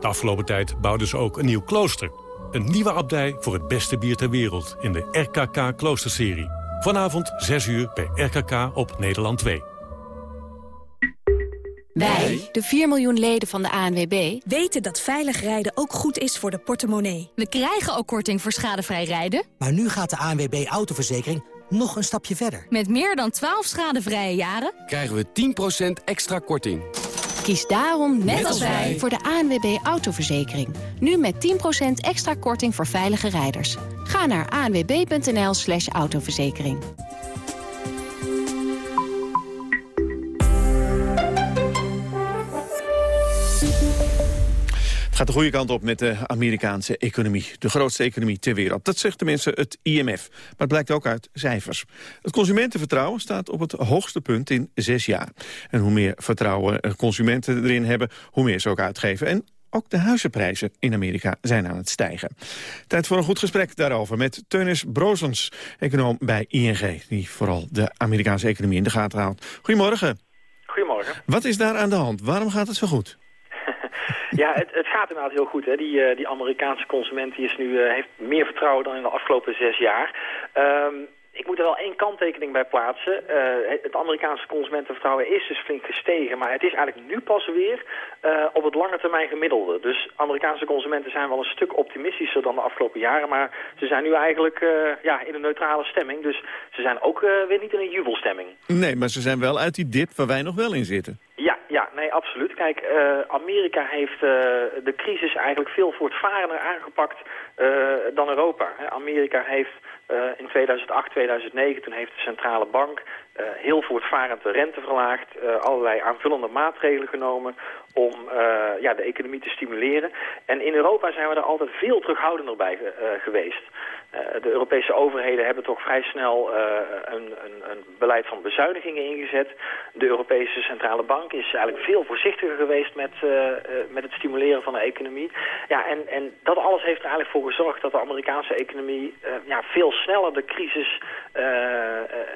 De afgelopen tijd bouwden ze ook een nieuw klooster. Een nieuwe abdij voor het beste bier ter wereld... in de RKK Kloosterserie. Vanavond 6 uur bij RKK op Nederland 2. Wij, de 4 miljoen leden van de ANWB, weten dat veilig rijden ook goed is voor de portemonnee. We krijgen ook korting voor schadevrij rijden. Maar nu gaat de ANWB Autoverzekering nog een stapje verder. Met meer dan 12 schadevrije jaren krijgen we 10% extra korting. Kies daarom, net als wij, voor de ANWB Autoverzekering. Nu met 10% extra korting voor veilige rijders. Ga naar anwb.nl slash autoverzekering. Gaat de goede kant op met de Amerikaanse economie. De grootste economie ter wereld. Dat zegt tenminste het IMF. Maar het blijkt ook uit cijfers. Het consumentenvertrouwen staat op het hoogste punt in zes jaar. En hoe meer vertrouwen consumenten erin hebben, hoe meer ze ook uitgeven. En ook de huizenprijzen in Amerika zijn aan het stijgen. Tijd voor een goed gesprek daarover met Teunis Brozens, econoom bij ING... die vooral de Amerikaanse economie in de gaten houdt. Goedemorgen. Goedemorgen. Wat is daar aan de hand? Waarom gaat het zo goed? Ja, het, het, gaat inderdaad heel goed. Hè. Die, uh, die Amerikaanse consument die is nu, uh, heeft meer vertrouwen dan in de afgelopen zes jaar. Um, ik moet er wel één kanttekening bij plaatsen. Uh, het Amerikaanse consumentenvertrouwen is dus flink gestegen, maar het is eigenlijk nu pas weer uh, op het lange termijn gemiddelde. Dus Amerikaanse consumenten zijn wel een stuk optimistischer dan de afgelopen jaren, maar ze zijn nu eigenlijk uh, ja, in een neutrale stemming. Dus ze zijn ook weer niet in een jubelstemming. Nee, maar ze zijn wel uit die dip waar wij nog wel in zitten. Ja, ja, nee, absoluut. Kijk, Amerika heeft de crisis eigenlijk veel voortvarender aangepakt dan Europa. Amerika heeft in 2008, 2009, toen heeft de centrale bank uh, heel voortvarend de rente verlaagd, uh, allerlei aanvullende maatregelen genomen om ja, de economie te stimuleren. En in Europa zijn we daar altijd veel terughoudender bij geweest. de Europese overheden hebben toch vrij snel een, een, een, beleid van bezuinigingen ingezet. De Europese Centrale Bank is eigenlijk veel voorzichtiger geweest met, met het stimuleren van de economie. Ja, en, en dat alles heeft er eigenlijk voor gezorgd dat de Amerikaanse economie ja, veel sneller de crisis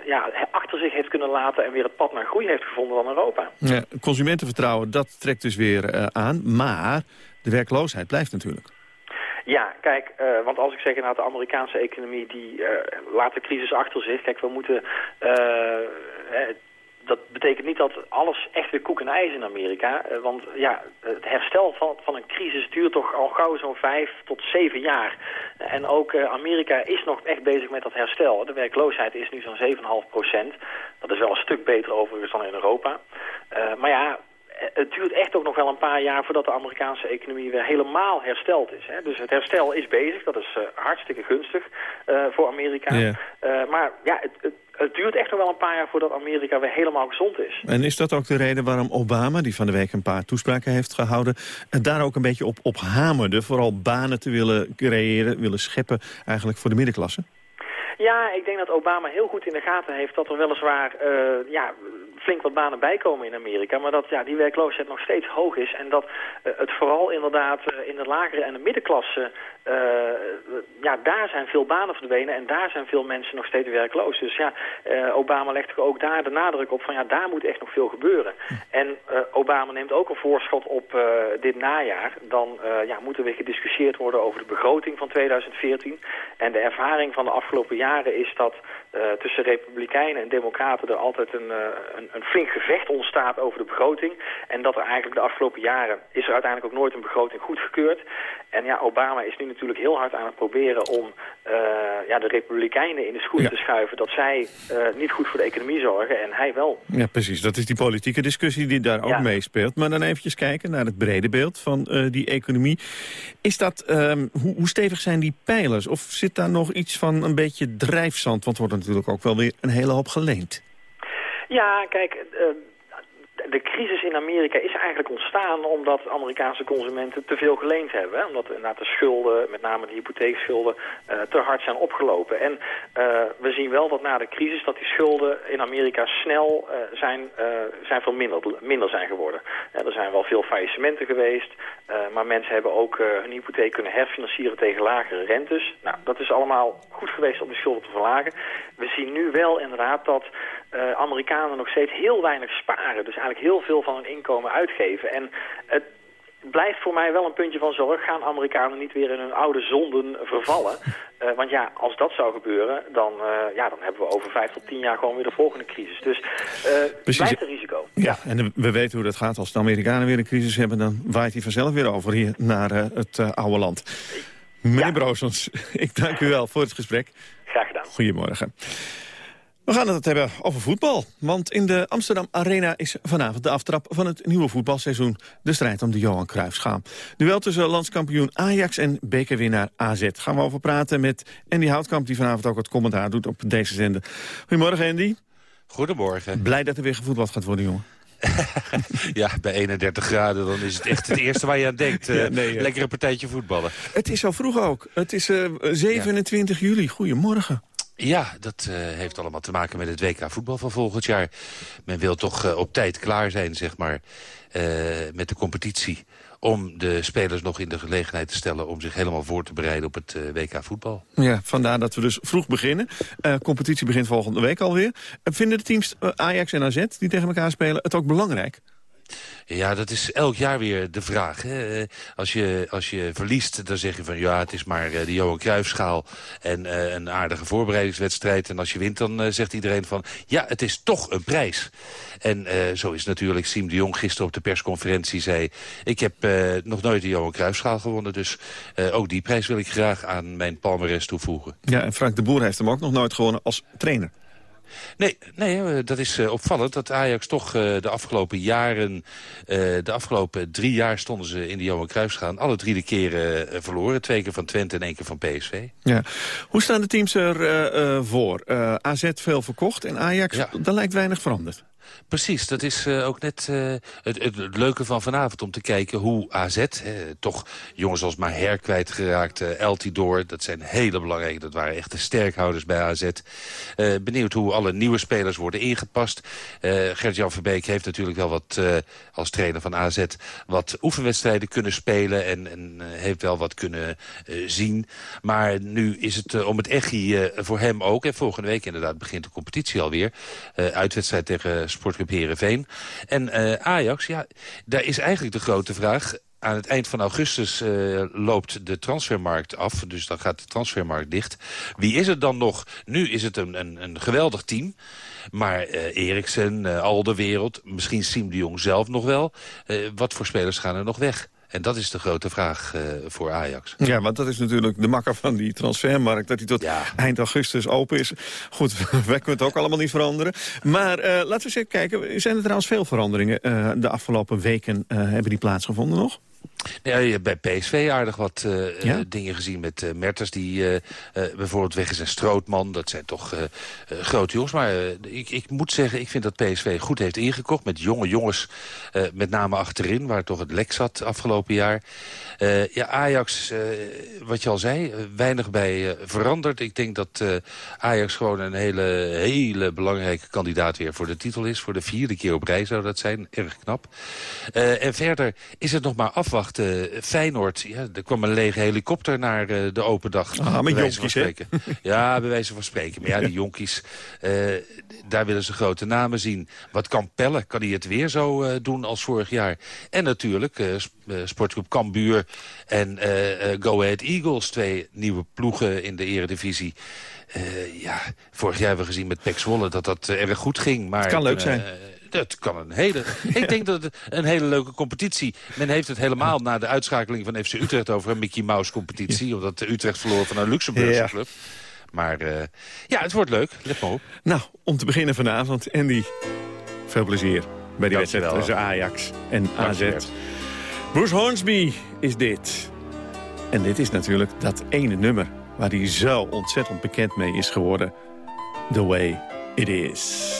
ja, achter zich heeft kunnen laten... en weer het pad naar groei heeft gevonden dan Europa. Ja, consumentenvertrouwen, dat trekt dus weer uh, aan. Maar de werkloosheid blijft natuurlijk. Ja, kijk, uh, want als ik zeg inderdaad de Amerikaanse economie die uh, laat de crisis achter zich. Kijk, we moeten dat betekent niet dat alles echt weer koek en ijs in Amerika. Uh, want ja, het herstel van, van een crisis duurt toch al gauw zo'n vijf tot zeven jaar. En ook uh, Amerika is nog echt bezig met dat herstel. De werkloosheid is nu zo'n 7,5 procent. Dat is wel een stuk beter overigens dan in Europa. Uh, maar ja, het duurt echt ook nog wel een paar jaar voordat de Amerikaanse economie weer helemaal hersteld is. Hè. Dus het herstel is bezig, dat is uh, hartstikke gunstig uh, voor Amerika. Yeah. Uh, maar ja, het, het, het, duurt echt nog wel een paar jaar voordat Amerika weer helemaal gezond is. En is dat ook de reden waarom Obama, die van de week een paar toespraken heeft gehouden... daar ook een beetje op, op hamerde, vooral banen te willen creëren, willen scheppen eigenlijk voor de middenklasse? Ja, ik denk dat Obama heel goed in de gaten heeft dat er weliswaar uh, ja, flink wat banen bijkomen in Amerika. Maar dat ja, die werkloosheid nog steeds hoog is. En dat uh, het vooral inderdaad uh, in de lagere en de middenklasse... Uh, ja, daar zijn veel banen verdwenen en daar zijn veel mensen nog steeds werkloos. Dus ja, Obama legt ook daar de nadruk op van ja, daar moet echt nog veel gebeuren. En Obama neemt ook een voorschot op dit najaar. Dan ja, moet er weer gediscussieerd worden over de begroting van 2014. En de ervaring van de afgelopen jaren is dat tussen republikeinen en democraten er altijd een, een een flink gevecht ontstaat over de begroting. En dat er eigenlijk de afgelopen jaren is er uiteindelijk ook nooit een begroting goedgekeurd. En ja, Obama is nu natuurlijk heel hard aan het proberen om uh, ja, de Republikeinen in de schoenen ja. te schuiven... dat zij niet goed voor de economie zorgen en hij wel. Ja, precies. Dat is die politieke discussie die daar ook ja. meespeelt. Maar dan eventjes kijken naar het brede beeld van uh, die economie. Is dat, um, hoe, hoe stevig zijn die pijlers? Of zit daar nog iets van een beetje drijfzand? Want wordt natuurlijk ook wel weer een hele hoop geleend. Ja, kijk, uh, de crisis in Amerika is eigenlijk ontstaan omdat Amerikaanse consumenten te veel geleend hebben. Omdat inderdaad de schulden, met name de hypotheekschulden, uh, te hard zijn opgelopen. En uh, we zien wel dat na de crisis dat die schulden in Amerika snel uh, zijn, zijn verminderd, minder zijn geworden. er zijn wel veel faillissementen geweest, maar mensen hebben ook hun hypotheek kunnen herfinancieren tegen lagere rentes. Nou, dat is allemaal goed geweest om de schulden te verlagen. We zien nu wel inderdaad dat Amerikanen nog steeds heel weinig sparen. Dus eigenlijk heel veel van hun inkomen uitgeven. En het, blijft voor mij wel een puntje van zorg. Gaan Amerikanen niet weer in hun oude zonden vervallen? Eh, want ja, als dat zou gebeuren, dan, eh, ja, dan hebben we over vijf tot tien jaar gewoon weer de volgende crisis. Dus uh, blijft een risico. Ja, en we weten hoe dat gaat. Als de Amerikanen weer een crisis hebben, dan waait hij vanzelf weer over hier naar het oude land. Meneer ja. Broosons, ik dank u wel voor het gesprek. Graag gedaan. Goedemorgen. We gaan het hebben over voetbal. Want in de Amsterdam Arena is vanavond de aftrap van het nieuwe voetbalseizoen. De strijd om de Johan Cruijffschaal. Duel tussen landskampioen Ajax en bekerwinnaar AZ. Gaan we over praten met Andy Houtkamp, die vanavond ook het commentaar doet op deze zender. Goedemorgen Andy. Goedemorgen. Blij dat er weer gevoetbald gaat worden, jongen. ja, bij 31 graden dan is het echt het eerste waar je aan denkt. ja, eh, nee, Lekker een partijtje voetballen. Het is zo vroeg ook. Het is uh, 27 ja. juli. Goedemorgen. Ja, dat uh, heeft allemaal te maken met het WK voetbal van volgend jaar. Men wil toch uh, op tijd klaar zijn, zeg maar, uh, met de competitie om de spelers nog in de gelegenheid te stellen... om zich helemaal voor te bereiden op het WK voetbal. Ja, vandaar dat we dus vroeg beginnen. competitie begint volgende week alweer. vinden de teams Ajax en AZ, die tegen elkaar spelen, het ook belangrijk? Ja, dat is elk jaar weer de vraag. Hè? Als, je, als je verliest, dan zeg je van ja, het is maar de Johan Cruijffschaal... en uh, een aardige voorbereidingswedstrijd. En als je wint, dan zegt iedereen van ja, het is toch een prijs. En zo is natuurlijk Siem de Jong gisteren op de persconferentie zei... ik heb nog nooit de Johan Cruijffschaal gewonnen, dus ook die prijs wil ik graag aan mijn palmares toevoegen. Ja, en Frank de Boer heeft hem ook nog nooit gewonnen als trainer. Nee, nee dat is uh, opvallend dat Ajax toch uh, de afgelopen jaren... Uh, de afgelopen drie jaar stonden ze in de Johan Cruijffschaal... alle drie de keren verloren. Twee keer van Twente en één keer van PSV. Ja. Hoe staan de teams er voor? AZ veel verkocht en Ajax, ja. daar lijkt weinig veranderd. Precies, dat is uh, ook net uh, het, het, leuke van vanavond om te kijken hoe AZ, hè, toch jongens als Maher kwijtgeraakt, uh, Eltidoor, dat zijn hele belangrijke, dat waren echte sterkhouders bij AZ. benieuwd hoe alle nieuwe spelers worden ingepast. Gert-Jan Verbeek heeft natuurlijk wel wat, als trainer van AZ, wat oefenwedstrijden kunnen spelen en, en heeft wel wat kunnen zien. Maar nu is het om het echi voor hem ook, en volgende week inderdaad begint de competitie alweer, uitwedstrijd tegen Sportclub Heerenveen. En uh, Ajax, ja, daar is eigenlijk de grote vraag aan het eind van augustus uh, loopt de transfermarkt af. Dus dan gaat de transfermarkt dicht. Wie is het dan nog? Nu is het een, een, een geweldig team. Maar uh, Eriksen, uh, Alderwereld, misschien Siem de Jong zelf nog wel. wat voor spelers gaan er nog weg? En dat is de grote vraag uh, voor Ajax. Ja, want dat is natuurlijk de makker van die transfermarkt... dat die tot ja. eind augustus open is. Goed, wij kunnen het ook allemaal niet veranderen. Maar uh, laten we eens even kijken. Zijn er trouwens veel veranderingen uh, de afgelopen weken... hebben die plaatsgevonden nog? Ja, je hebt bij PSV aardig wat uh, ja? dingen gezien met uh, Mertens... die uh, bijvoorbeeld weg is en Strootman. Dat zijn toch grote jongens. Maar ik, ik, moet zeggen, ik vind dat PSV goed heeft ingekocht... met jonge jongens, met name achterin... waar toch het lek zat afgelopen jaar. ja, Ajax, wat je al zei, weinig bij veranderd. Ik denk dat Ajax gewoon een hele, hele belangrijke kandidaat weer voor de titel is. Voor de vierde keer op rij zou dat zijn. Erg knap. en verder is het nog maar afwachten Feyenoord, ja, er kwam een lege helikopter naar uh, de open dag. Ah, met jonkies, hè? Ja, bij wijze van spreken. Maar ja, die jonkies, uh, daar willen ze grote namen zien. Wat kan Pelle? Kan hij het weer zo uh, doen als vorig jaar? En natuurlijk Sportclub Cambuur en Go Ahead Eagles. Twee nieuwe ploegen in de eredivisie. Ja, vorig jaar hebben we gezien met Pek Zwolle dat dat erg goed ging. Maar, het kan leuk zijn. Dat kan een hele... Ik denk dat het een hele leuke competitie... Men heeft het helemaal na de uitschakeling van FC Utrecht over een Mickey Mouse competitie. Omdat Utrecht verloor van een Luxemburgse club. Maar uh, ja, het wordt leuk. Let maar op. Nou, om te beginnen vanavond. Andy, veel plezier bij die wedstrijd tussen Ajax en AZ. Bruce Hornsby is dit. En dit is natuurlijk dat ene nummer waar hij zo ontzettend bekend mee is geworden. The Way It Is.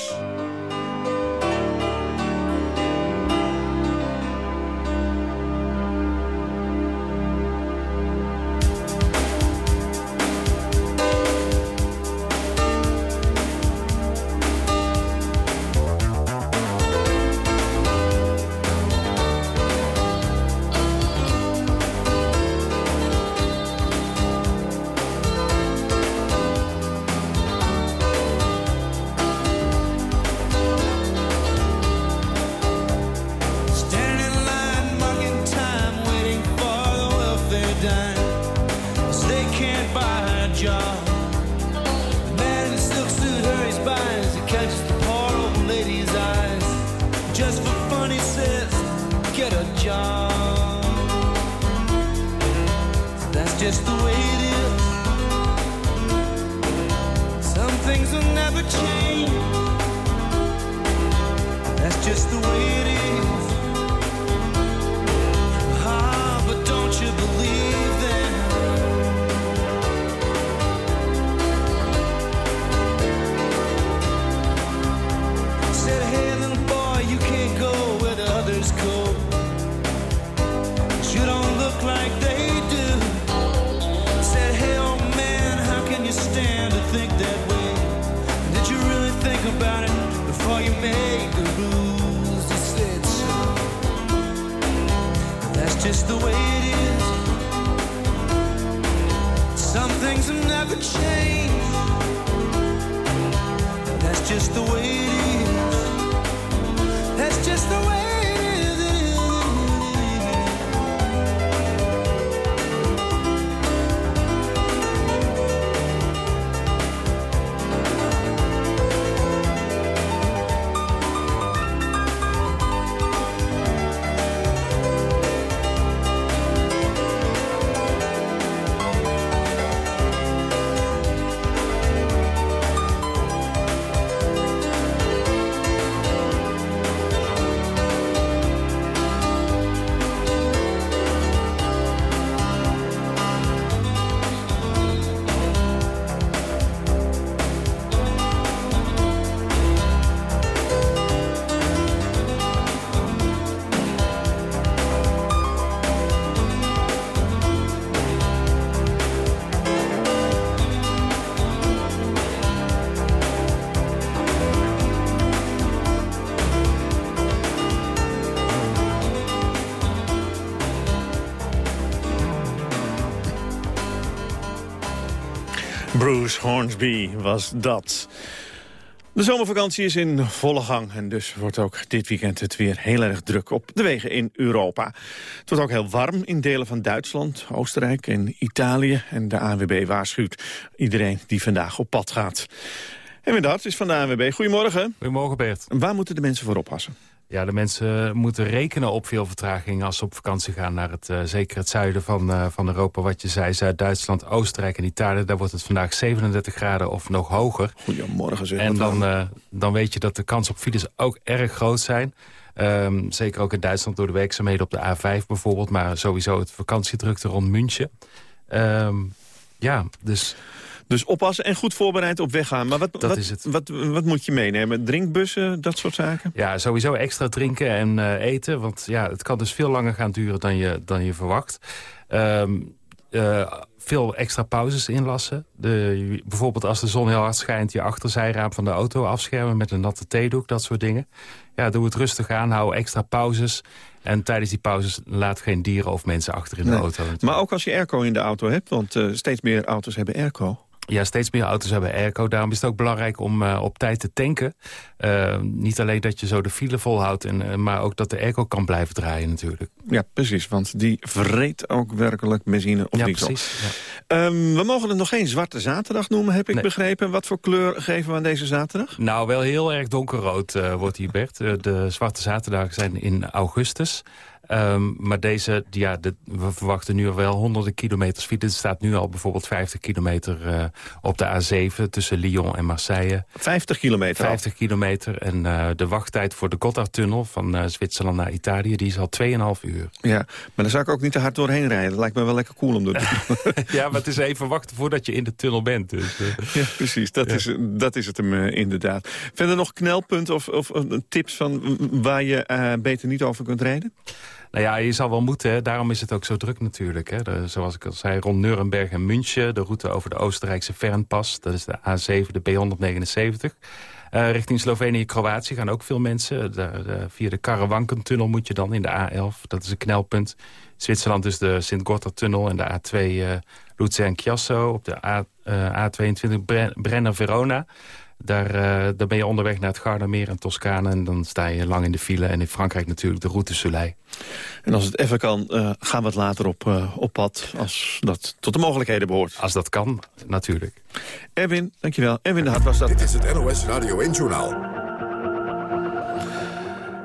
Things will never change. That's just the way it is. Made the rules? He said, so. That's just the way it is. Some things will never change. That's just the way it is. Bruce Hornsby was dat. De zomervakantie is in volle gang en dus wordt ook dit weekend het weer heel erg druk op de wegen in Europa. Het wordt ook heel warm in delen van Duitsland, Oostenrijk en Italië. En de ANWB waarschuwt iedereen die vandaag op pad gaat. En met dat is van de ANWB. Goedemorgen. Goedemorgen Bert. Waar moeten de mensen voor oppassen? Ja, de mensen moeten rekenen op veel vertraging als ze op vakantie gaan naar het, uh, zeker het zuiden van, uh, van Europa. Wat je zei, Zuid-Duitsland, Oostenrijk en Italië. Daar wordt het vandaag 37 graden of nog hoger. Goedemorgen zeg. En dan, uh, dan weet je dat de kans op files ook erg groot zijn. Um, zeker ook in Duitsland door de werkzaamheden op de A5 bijvoorbeeld. Maar sowieso het vakantiedrukte rond München. Um, ja, dus... Dus oppassen en goed voorbereid op weg gaan. Maar wat, Dat wat, is het. Wat, wat moet je meenemen? Drinkbussen, dat soort zaken? Ja, sowieso extra drinken en uh, eten. Want ja, het kan dus veel langer gaan duren dan je, dan je verwacht. Um, uh, veel extra pauzes inlassen. De, bijvoorbeeld als de zon heel hard schijnt... je achterzijraam van de auto afschermen met een natte theedoek, dat soort dingen. Ja, doe het rustig aan, hou extra pauzes. En tijdens die pauzes laat geen dieren of mensen achter in de Nee. auto. Maar ook als je airco in de auto hebt, want uh, steeds meer auto's hebben airco. Ja, steeds meer auto's hebben airco. Daarom is het ook belangrijk om uh, op tijd te tanken. Uh, niet alleen dat je zo de file volhoudt, en, uh, maar ook dat de airco kan blijven draaien natuurlijk. Ja, precies, want die vreet ook werkelijk benzine of ja, diesel. precies. Ja. Um, we mogen het nog geen zwarte zaterdag noemen, heb ik Nee. begrepen. Wat voor kleur geven we aan deze zaterdag? Nou, wel heel erg donkerrood wordt hier, Bert. De Zwarte Zaterdagen zijn in augustus. Um, maar deze, ja, we verwachten nu al wel honderden kilometers file. Er staat nu al bijvoorbeeld 50 kilometer uh, op de A7 tussen Lyon en Marseille. 50 kilometer? 50 kilometer. En uh, de wachttijd voor de Gotthardtunnel van uh, Zwitserland naar Italië... die is al 2,5 uur. Ja, maar daar zou ik ook niet te hard doorheen rijden. Dat lijkt me wel lekker cool om te doen. ja, maar het is even wachten voordat je in de tunnel bent. Dus. Ja, precies. Dat, ja. Is, dat is het hem inderdaad. Verder nog knelpunten of, of tips van waar je beter niet over kunt rijden? Nou ja, je zal wel moeten. Daarom is het ook zo druk natuurlijk. Hè. Zoals ik al zei, rond Nuremberg en München. De route over de Oostenrijkse Fernpas. Dat is de A7, de B179. Uh, richting Slovenië-Kroatië gaan ook veel mensen. De, de, via de Karawanken-tunnel moet je dan in de A11. Dat is een knelpunt. Zwitserland is de Sint-Gotthard-tunnel en de A2 uh, Luzern-Chiasso. Op de A, uh, A22 Brenner-Verona. Daar, uh, daar ben je onderweg naar het Gardameer en Toscane... en dan sta je lang in de file. En in Frankrijk natuurlijk de route Soleil. En als het even kan, uh, gaan we het later op, uh, op pad... als dat tot de mogelijkheden behoort. Als dat kan, natuurlijk. Erwin, dankjewel. Erwin de Hart was dat. Dit is het NOS Radio 1-journaal.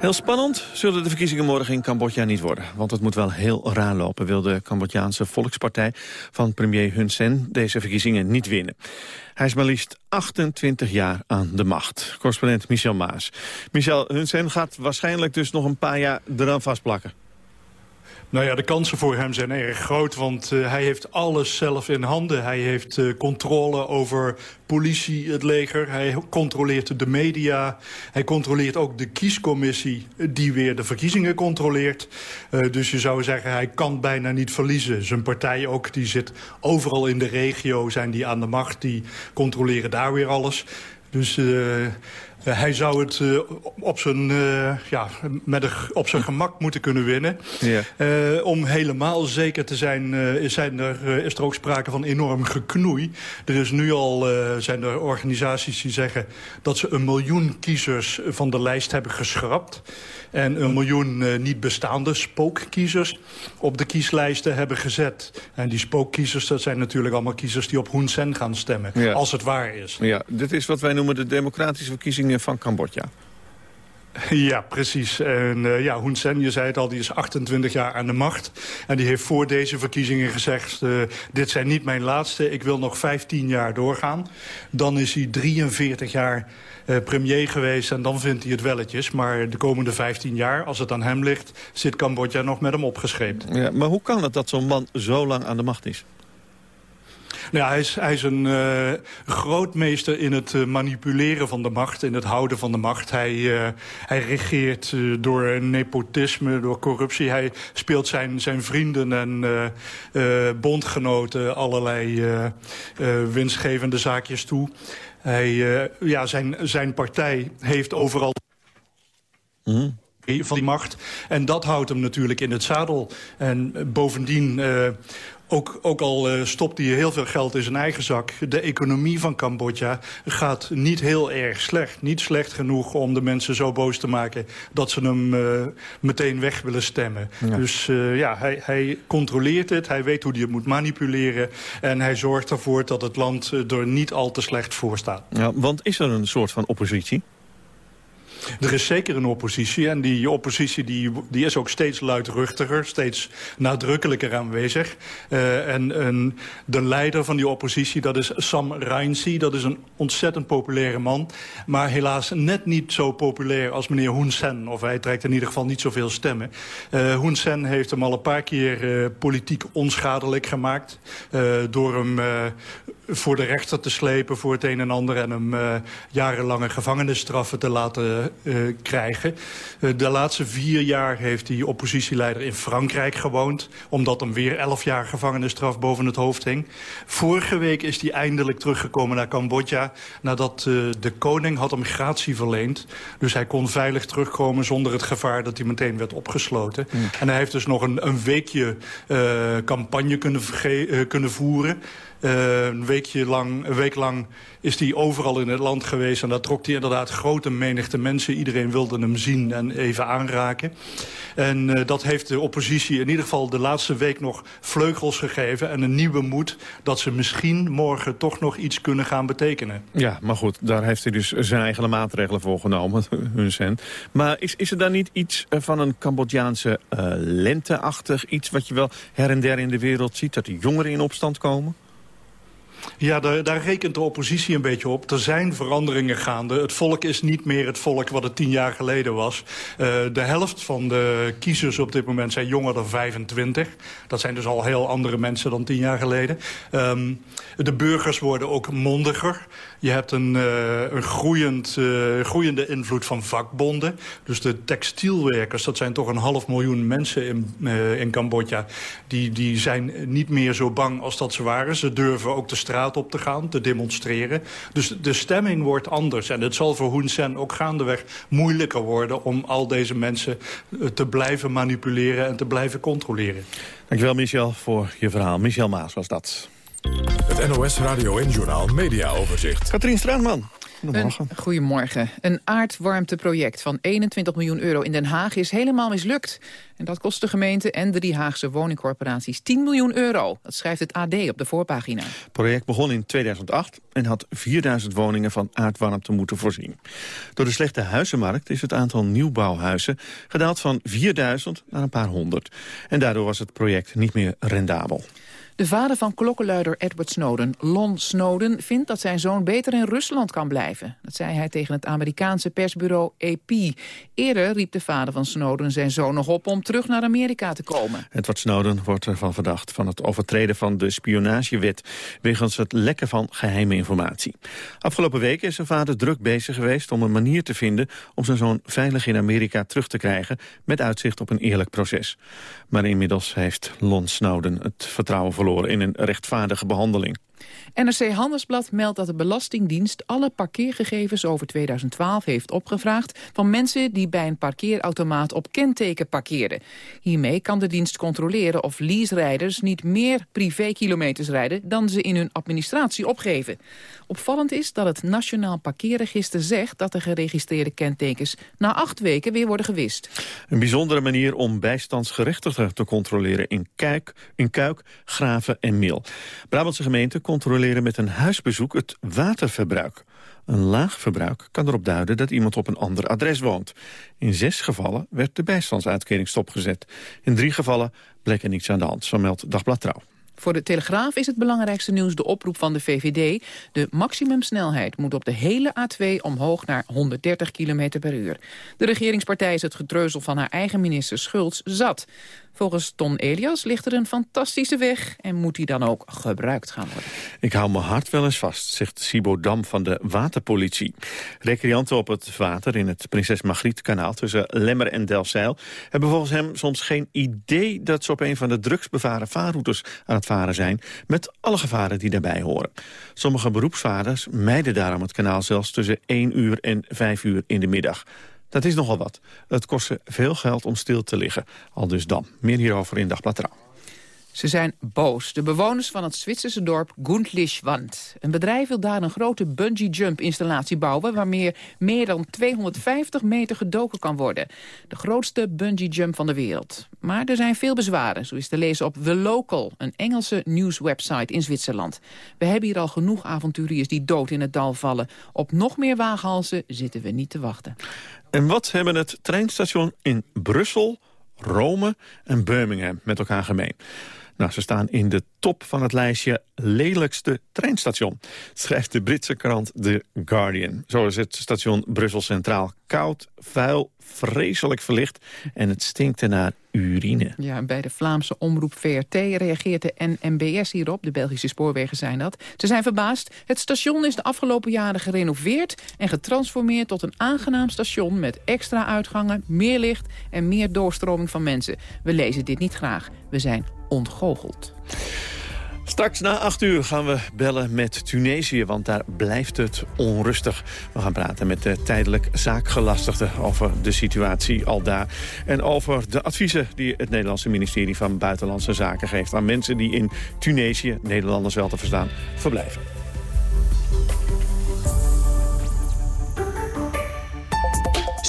Heel spannend zullen de verkiezingen morgen in Cambodja niet worden. Want het moet wel heel raar lopen, wil de Cambodjaanse Volkspartij van premier Hun Sen deze verkiezingen niet winnen. Hij is maar liefst 28 jaar aan de macht. Correspondent Michel Maas. Michel, Hun Sen gaat waarschijnlijk dus nog een paar jaar eraan vastplakken. Nou ja, de kansen voor hem zijn erg groot, want uh, hij heeft alles zelf in handen. Hij heeft uh, controle over politie, het leger. Hij controleert de media. Hij controleert ook de kiescommissie die weer de verkiezingen controleert. Dus je zou zeggen, hij kan bijna niet verliezen. Zijn partij ook, die zit overal in de regio, zijn die aan de macht. Die controleren daar weer alles. Dus hij zou het uh, op, zijn, uh, ja, met een, op zijn gemak moeten kunnen winnen. Yeah. om helemaal zeker te zijn, is, zijn er, is er ook sprake van enorm geknoei. Er is nu al, zijn er organisaties die zeggen dat ze een miljoen kiezers van de lijst hebben geschrapt. En een miljoen niet bestaande spookkiezers op de kieslijsten hebben gezet. En die spookkiezers, dat zijn natuurlijk allemaal kiezers die op Hun Sen gaan stemmen. Ja. Als het waar is. Ja, dit is wat wij noemen de democratische verkiezingen van Cambodja. Ja, precies. En uh, ja, Hun Sen, je zei het al, die is 28 jaar aan de macht. En die heeft voor deze verkiezingen gezegd... Uh, dit zijn niet mijn laatste, ik wil nog 15 jaar doorgaan. Dan is hij 43 jaar premier geweest en dan vindt hij het welletjes. Maar de komende 15 jaar, als het aan hem ligt... zit Cambodja nog met hem opgescheept. Ja, maar hoe kan het dat zo'n man zo lang aan de macht is? Nou, hij, is, hij is een uh, grootmeester in het uh, manipuleren van de macht, in het houden van de macht. Hij, uh, hij regeert door nepotisme, door corruptie. Hij speelt zijn, zijn vrienden en bondgenoten allerlei winstgevende zaakjes toe. Hij, ja, zijn, zijn partij heeft overal... Mm van die macht. En dat houdt hem natuurlijk in het zadel. En bovendien uh, ook, ook al uh, stopt hij heel veel geld in zijn eigen zak... de economie van Cambodja gaat niet heel erg slecht. Niet slecht genoeg om de mensen zo boos te maken... dat ze hem uh, meteen weg willen stemmen. Ja. Dus uh, ja, hij, hij controleert het, hij weet hoe hij het moet manipuleren... en hij zorgt ervoor dat het land er niet al te slecht voor staat. Ja, want is er een soort van oppositie? Er is zeker een oppositie en die oppositie die, die is ook steeds luidruchtiger, steeds nadrukkelijker aanwezig. Uh, en, en de leider van die oppositie, dat is Sam Rainsy. Dat is een ontzettend populaire man, maar helaas net niet zo populair als meneer Hun. Of hij trekt in ieder geval niet zoveel stemmen. Uh, Hun heeft hem al een paar keer uh, politiek onschadelijk gemaakt. door hem voor de rechter te slepen voor het een en ander... en hem uh, jarenlange gevangenisstraffen te laten krijgen. Uh, de laatste vier jaar heeft die oppositieleider in Frankrijk gewoond... omdat hem weer elf jaar gevangenisstraf boven het hoofd hing. Vorige week is hij eindelijk teruggekomen naar Cambodja... nadat de koning had hem gratie verleend. Dus hij kon veilig terugkomen zonder het gevaar dat hij meteen werd opgesloten. Mm. En hij heeft dus nog een, een weekje campagne kunnen, kunnen voeren... Uh, een, weekje lang, een week lang is hij overal in het land geweest. En daar trok hij inderdaad grote menigte mensen. Iedereen wilde hem zien en even aanraken. En uh, dat heeft de oppositie in ieder geval de laatste week nog vleugels gegeven. En een nieuwe moed dat ze misschien morgen toch nog iets kunnen gaan betekenen. Ja, maar goed, daar heeft hij dus zijn eigen maatregelen voor genomen. Hun cent. Maar is, is er dan niet iets eh, van een Cambodjaanse uh, lenteachtig iets... wat je wel her en der in de wereld ziet, dat de jongeren in opstand komen? Ja, daar, daar, rekent de oppositie een beetje op. Er zijn veranderingen gaande. Het volk is niet meer het volk wat het tien jaar geleden was. Uh, de helft van de kiezers op dit moment zijn jonger dan 25. Dat zijn dus al heel andere mensen dan tien jaar geleden. Um, de burgers worden ook mondiger. Je hebt een, uh, een groeiend, uh, groeiende invloed van vakbonden. Dus de textielwerkers, dat zijn toch een half miljoen mensen in, in Cambodja... Die, die zijn niet meer zo bang als dat ze waren. Ze durven ook de straat op te gaan, te demonstreren. Dus de stemming wordt anders. En het zal voor Hun Sen ook gaandeweg moeilijker worden... om al deze mensen te blijven manipuleren en te blijven controleren. Dankjewel, Michel, voor je verhaal. Michel Maas was dat. Het NOS Radio en Journaal Media Overzicht. Katrien Straatman. Goedemorgen. Een, goedemorgen. Een aardwarmteproject van 21 miljoen euro in Den Haag is helemaal mislukt. En dat kost de gemeente en de drie Haagse woningcorporaties 10 miljoen euro. Dat schrijft het AD op de voorpagina. Het project begon in 2008 en had 4000 woningen van aardwarmte moeten voorzien. Door de slechte huizenmarkt is het aantal nieuwbouwhuizen gedaald van 4000 naar een paar honderd. En daardoor was het project niet meer rendabel. De vader van klokkenluider Edward Snowden, Lon Snowden... vindt dat zijn zoon beter in Rusland kan blijven. Dat zei hij tegen het Amerikaanse persbureau AP. Eerder riep de vader van Snowden zijn zoon nog op... om terug naar Amerika te komen. Edward Snowden wordt ervan verdacht van het overtreden van de spionagewet... wegens het lekken van geheime informatie. Afgelopen weken is zijn vader druk bezig geweest om een manier te vinden... om zijn zoon veilig in Amerika terug te krijgen... met uitzicht op een eerlijk proces. Maar inmiddels heeft Lon Snowden het vertrouwen verloren in een rechtvaardige behandeling. NRC Handelsblad meldt dat de Belastingdienst alle parkeergegevens over 2012 heeft opgevraagd van mensen die bij een parkeerautomaat op kenteken parkeerden. Hiermee kan de dienst controleren of leaserijders niet meer privékilometers rijden dan ze in hun administratie opgeven. Opvallend is dat het Nationaal Parkeerregister zegt dat de geregistreerde kentekens na acht weken weer worden gewist. Een bijzondere manier om bijstandsgerechtigden te controleren in, Kuik, in Kuik, Graven en Mil. Brabantse gemeenten controleren met een huisbezoek het waterverbruik. Een laag verbruik kan erop duiden dat iemand op een ander adres woont. In zes gevallen werd de bijstandsuitkering stopgezet. In drie gevallen bleek er niets aan de hand, zo meldt Dagblad Trouw. Voor de Telegraaf is het belangrijkste nieuws de oproep van de VVD. De maximumsnelheid moet op de hele A2 omhoog naar 130 km per uur. De regeringspartij is het getreuzel van haar eigen minister Schultz zat. Volgens Ton Elias ligt er een fantastische weg en moet die dan ook gebruikt gaan worden. Ik hou mijn hart wel eens vast, zegt Sibo Dam van de waterpolitie. Recreanten op het water in het Prinses Margrietkanaal tussen Lemmer en Delfzijl... hebben volgens hem soms geen idee dat ze op een van de drugsbevaren vaarroutes aan het varen zijn... met alle gevaren die daarbij horen. Sommige beroepsvaarders mijden daarom het kanaal zelfs tussen 1 uur en 5 uur in de middag. Dat is nogal wat. Het kost ze veel geld om stil te liggen. Al dus dan. Meer hierover in Dagblad Trouw. Ze zijn boos. De bewoners van het Zwitserse dorp Gundlischwand. Een bedrijf wil daar een grote bungee-jump-installatie bouwen... waarmee meer dan 250 meter gedoken kan worden. De grootste bungee-jump van de wereld. Maar er zijn veel bezwaren, zo is te lezen op The Local... een Engelse nieuwswebsite in Zwitserland. We hebben hier al genoeg avonturiers die dood in het dal vallen. Op nog meer waaghalzen zitten we niet te wachten. En wat hebben het treinstation in Brussel, Rome en Birmingham met elkaar gemeen? Nou, ze staan in de top van het lijstje lelijkste treinstation. Schrijft de Britse krant The Guardian. Zo is het station Brussel Centraal koud, vuil, vreselijk verlicht... en het stinkt naar urine. Ja, bij de Vlaamse omroep VRT reageert de NMBS hierop. De Belgische spoorwegen zijn dat. Ze zijn verbaasd. Het station is de afgelopen jaren gerenoveerd... en getransformeerd tot een aangenaam station... met extra uitgangen, meer licht en meer doorstroming van mensen. We lezen dit niet graag. We zijn ontgoocheld. Straks na acht uur gaan we bellen met Tunesië, want daar blijft het onrustig. We gaan praten met de tijdelijk zaakgelastigde over de situatie al daar. En over de adviezen die het Nederlandse ministerie van Buitenlandse Zaken geeft... aan mensen die in Tunesië, Nederlanders wel te verstaan, verblijven.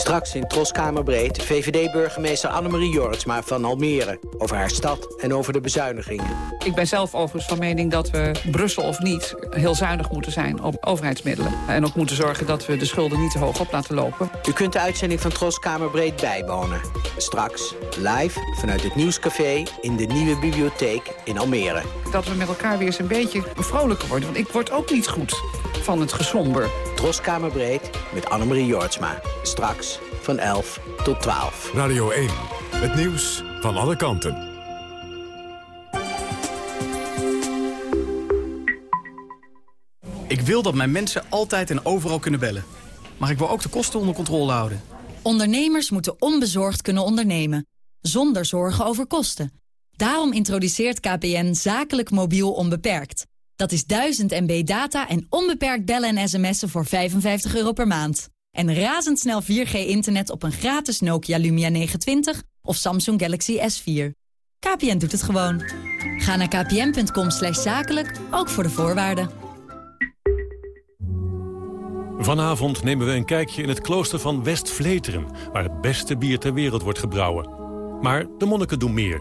Straks in Troskamerbreed VVD-burgemeester Annemarie Jortsma van Almere... over haar stad en over de bezuinigingen. Ik ben zelf overigens van mening dat we, Brussel of niet... heel zuinig moeten zijn op overheidsmiddelen. En ook moeten zorgen dat we de schulden niet te hoog op laten lopen. U kunt de uitzending van Troskamerbreed bijwonen. Straks live vanuit het Nieuwscafé in de Nieuwe Bibliotheek in Almere. Dat we met elkaar weer eens een beetje vrolijker worden. Want ik word ook niet goed van het gesomber. Troskamerbreed met Annemarie Jortsma. Straks van 11 tot 12. Radio 1, het nieuws van alle kanten. Ik wil dat mijn mensen altijd en overal kunnen bellen. Maar ik wil ook de kosten onder controle houden. Ondernemers moeten onbezorgd kunnen ondernemen. Zonder zorgen over kosten. Daarom introduceert KPN zakelijk mobiel onbeperkt. Dat is 1000 MB data en onbeperkt bellen en sms'en voor 55 euro per maand. En razendsnel 4G-internet op een gratis Nokia Lumia 920 of Samsung Galaxy S4. KPN doet het gewoon. Ga naar kpn.com zakelijk, ook voor de voorwaarden. Vanavond nemen we een kijkje in het klooster van West-Vleteren... waar het beste bier ter wereld wordt gebrouwen. Maar de monniken doen meer.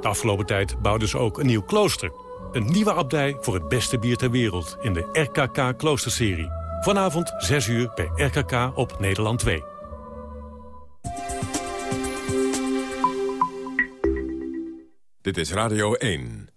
De afgelopen tijd bouwden ze ook een nieuw klooster. Een nieuwe abdij voor het beste bier ter wereld... in de RKK Kloosterserie. Vanavond 6 uur bij RKK op Nederland 2. Dit is Radio 1.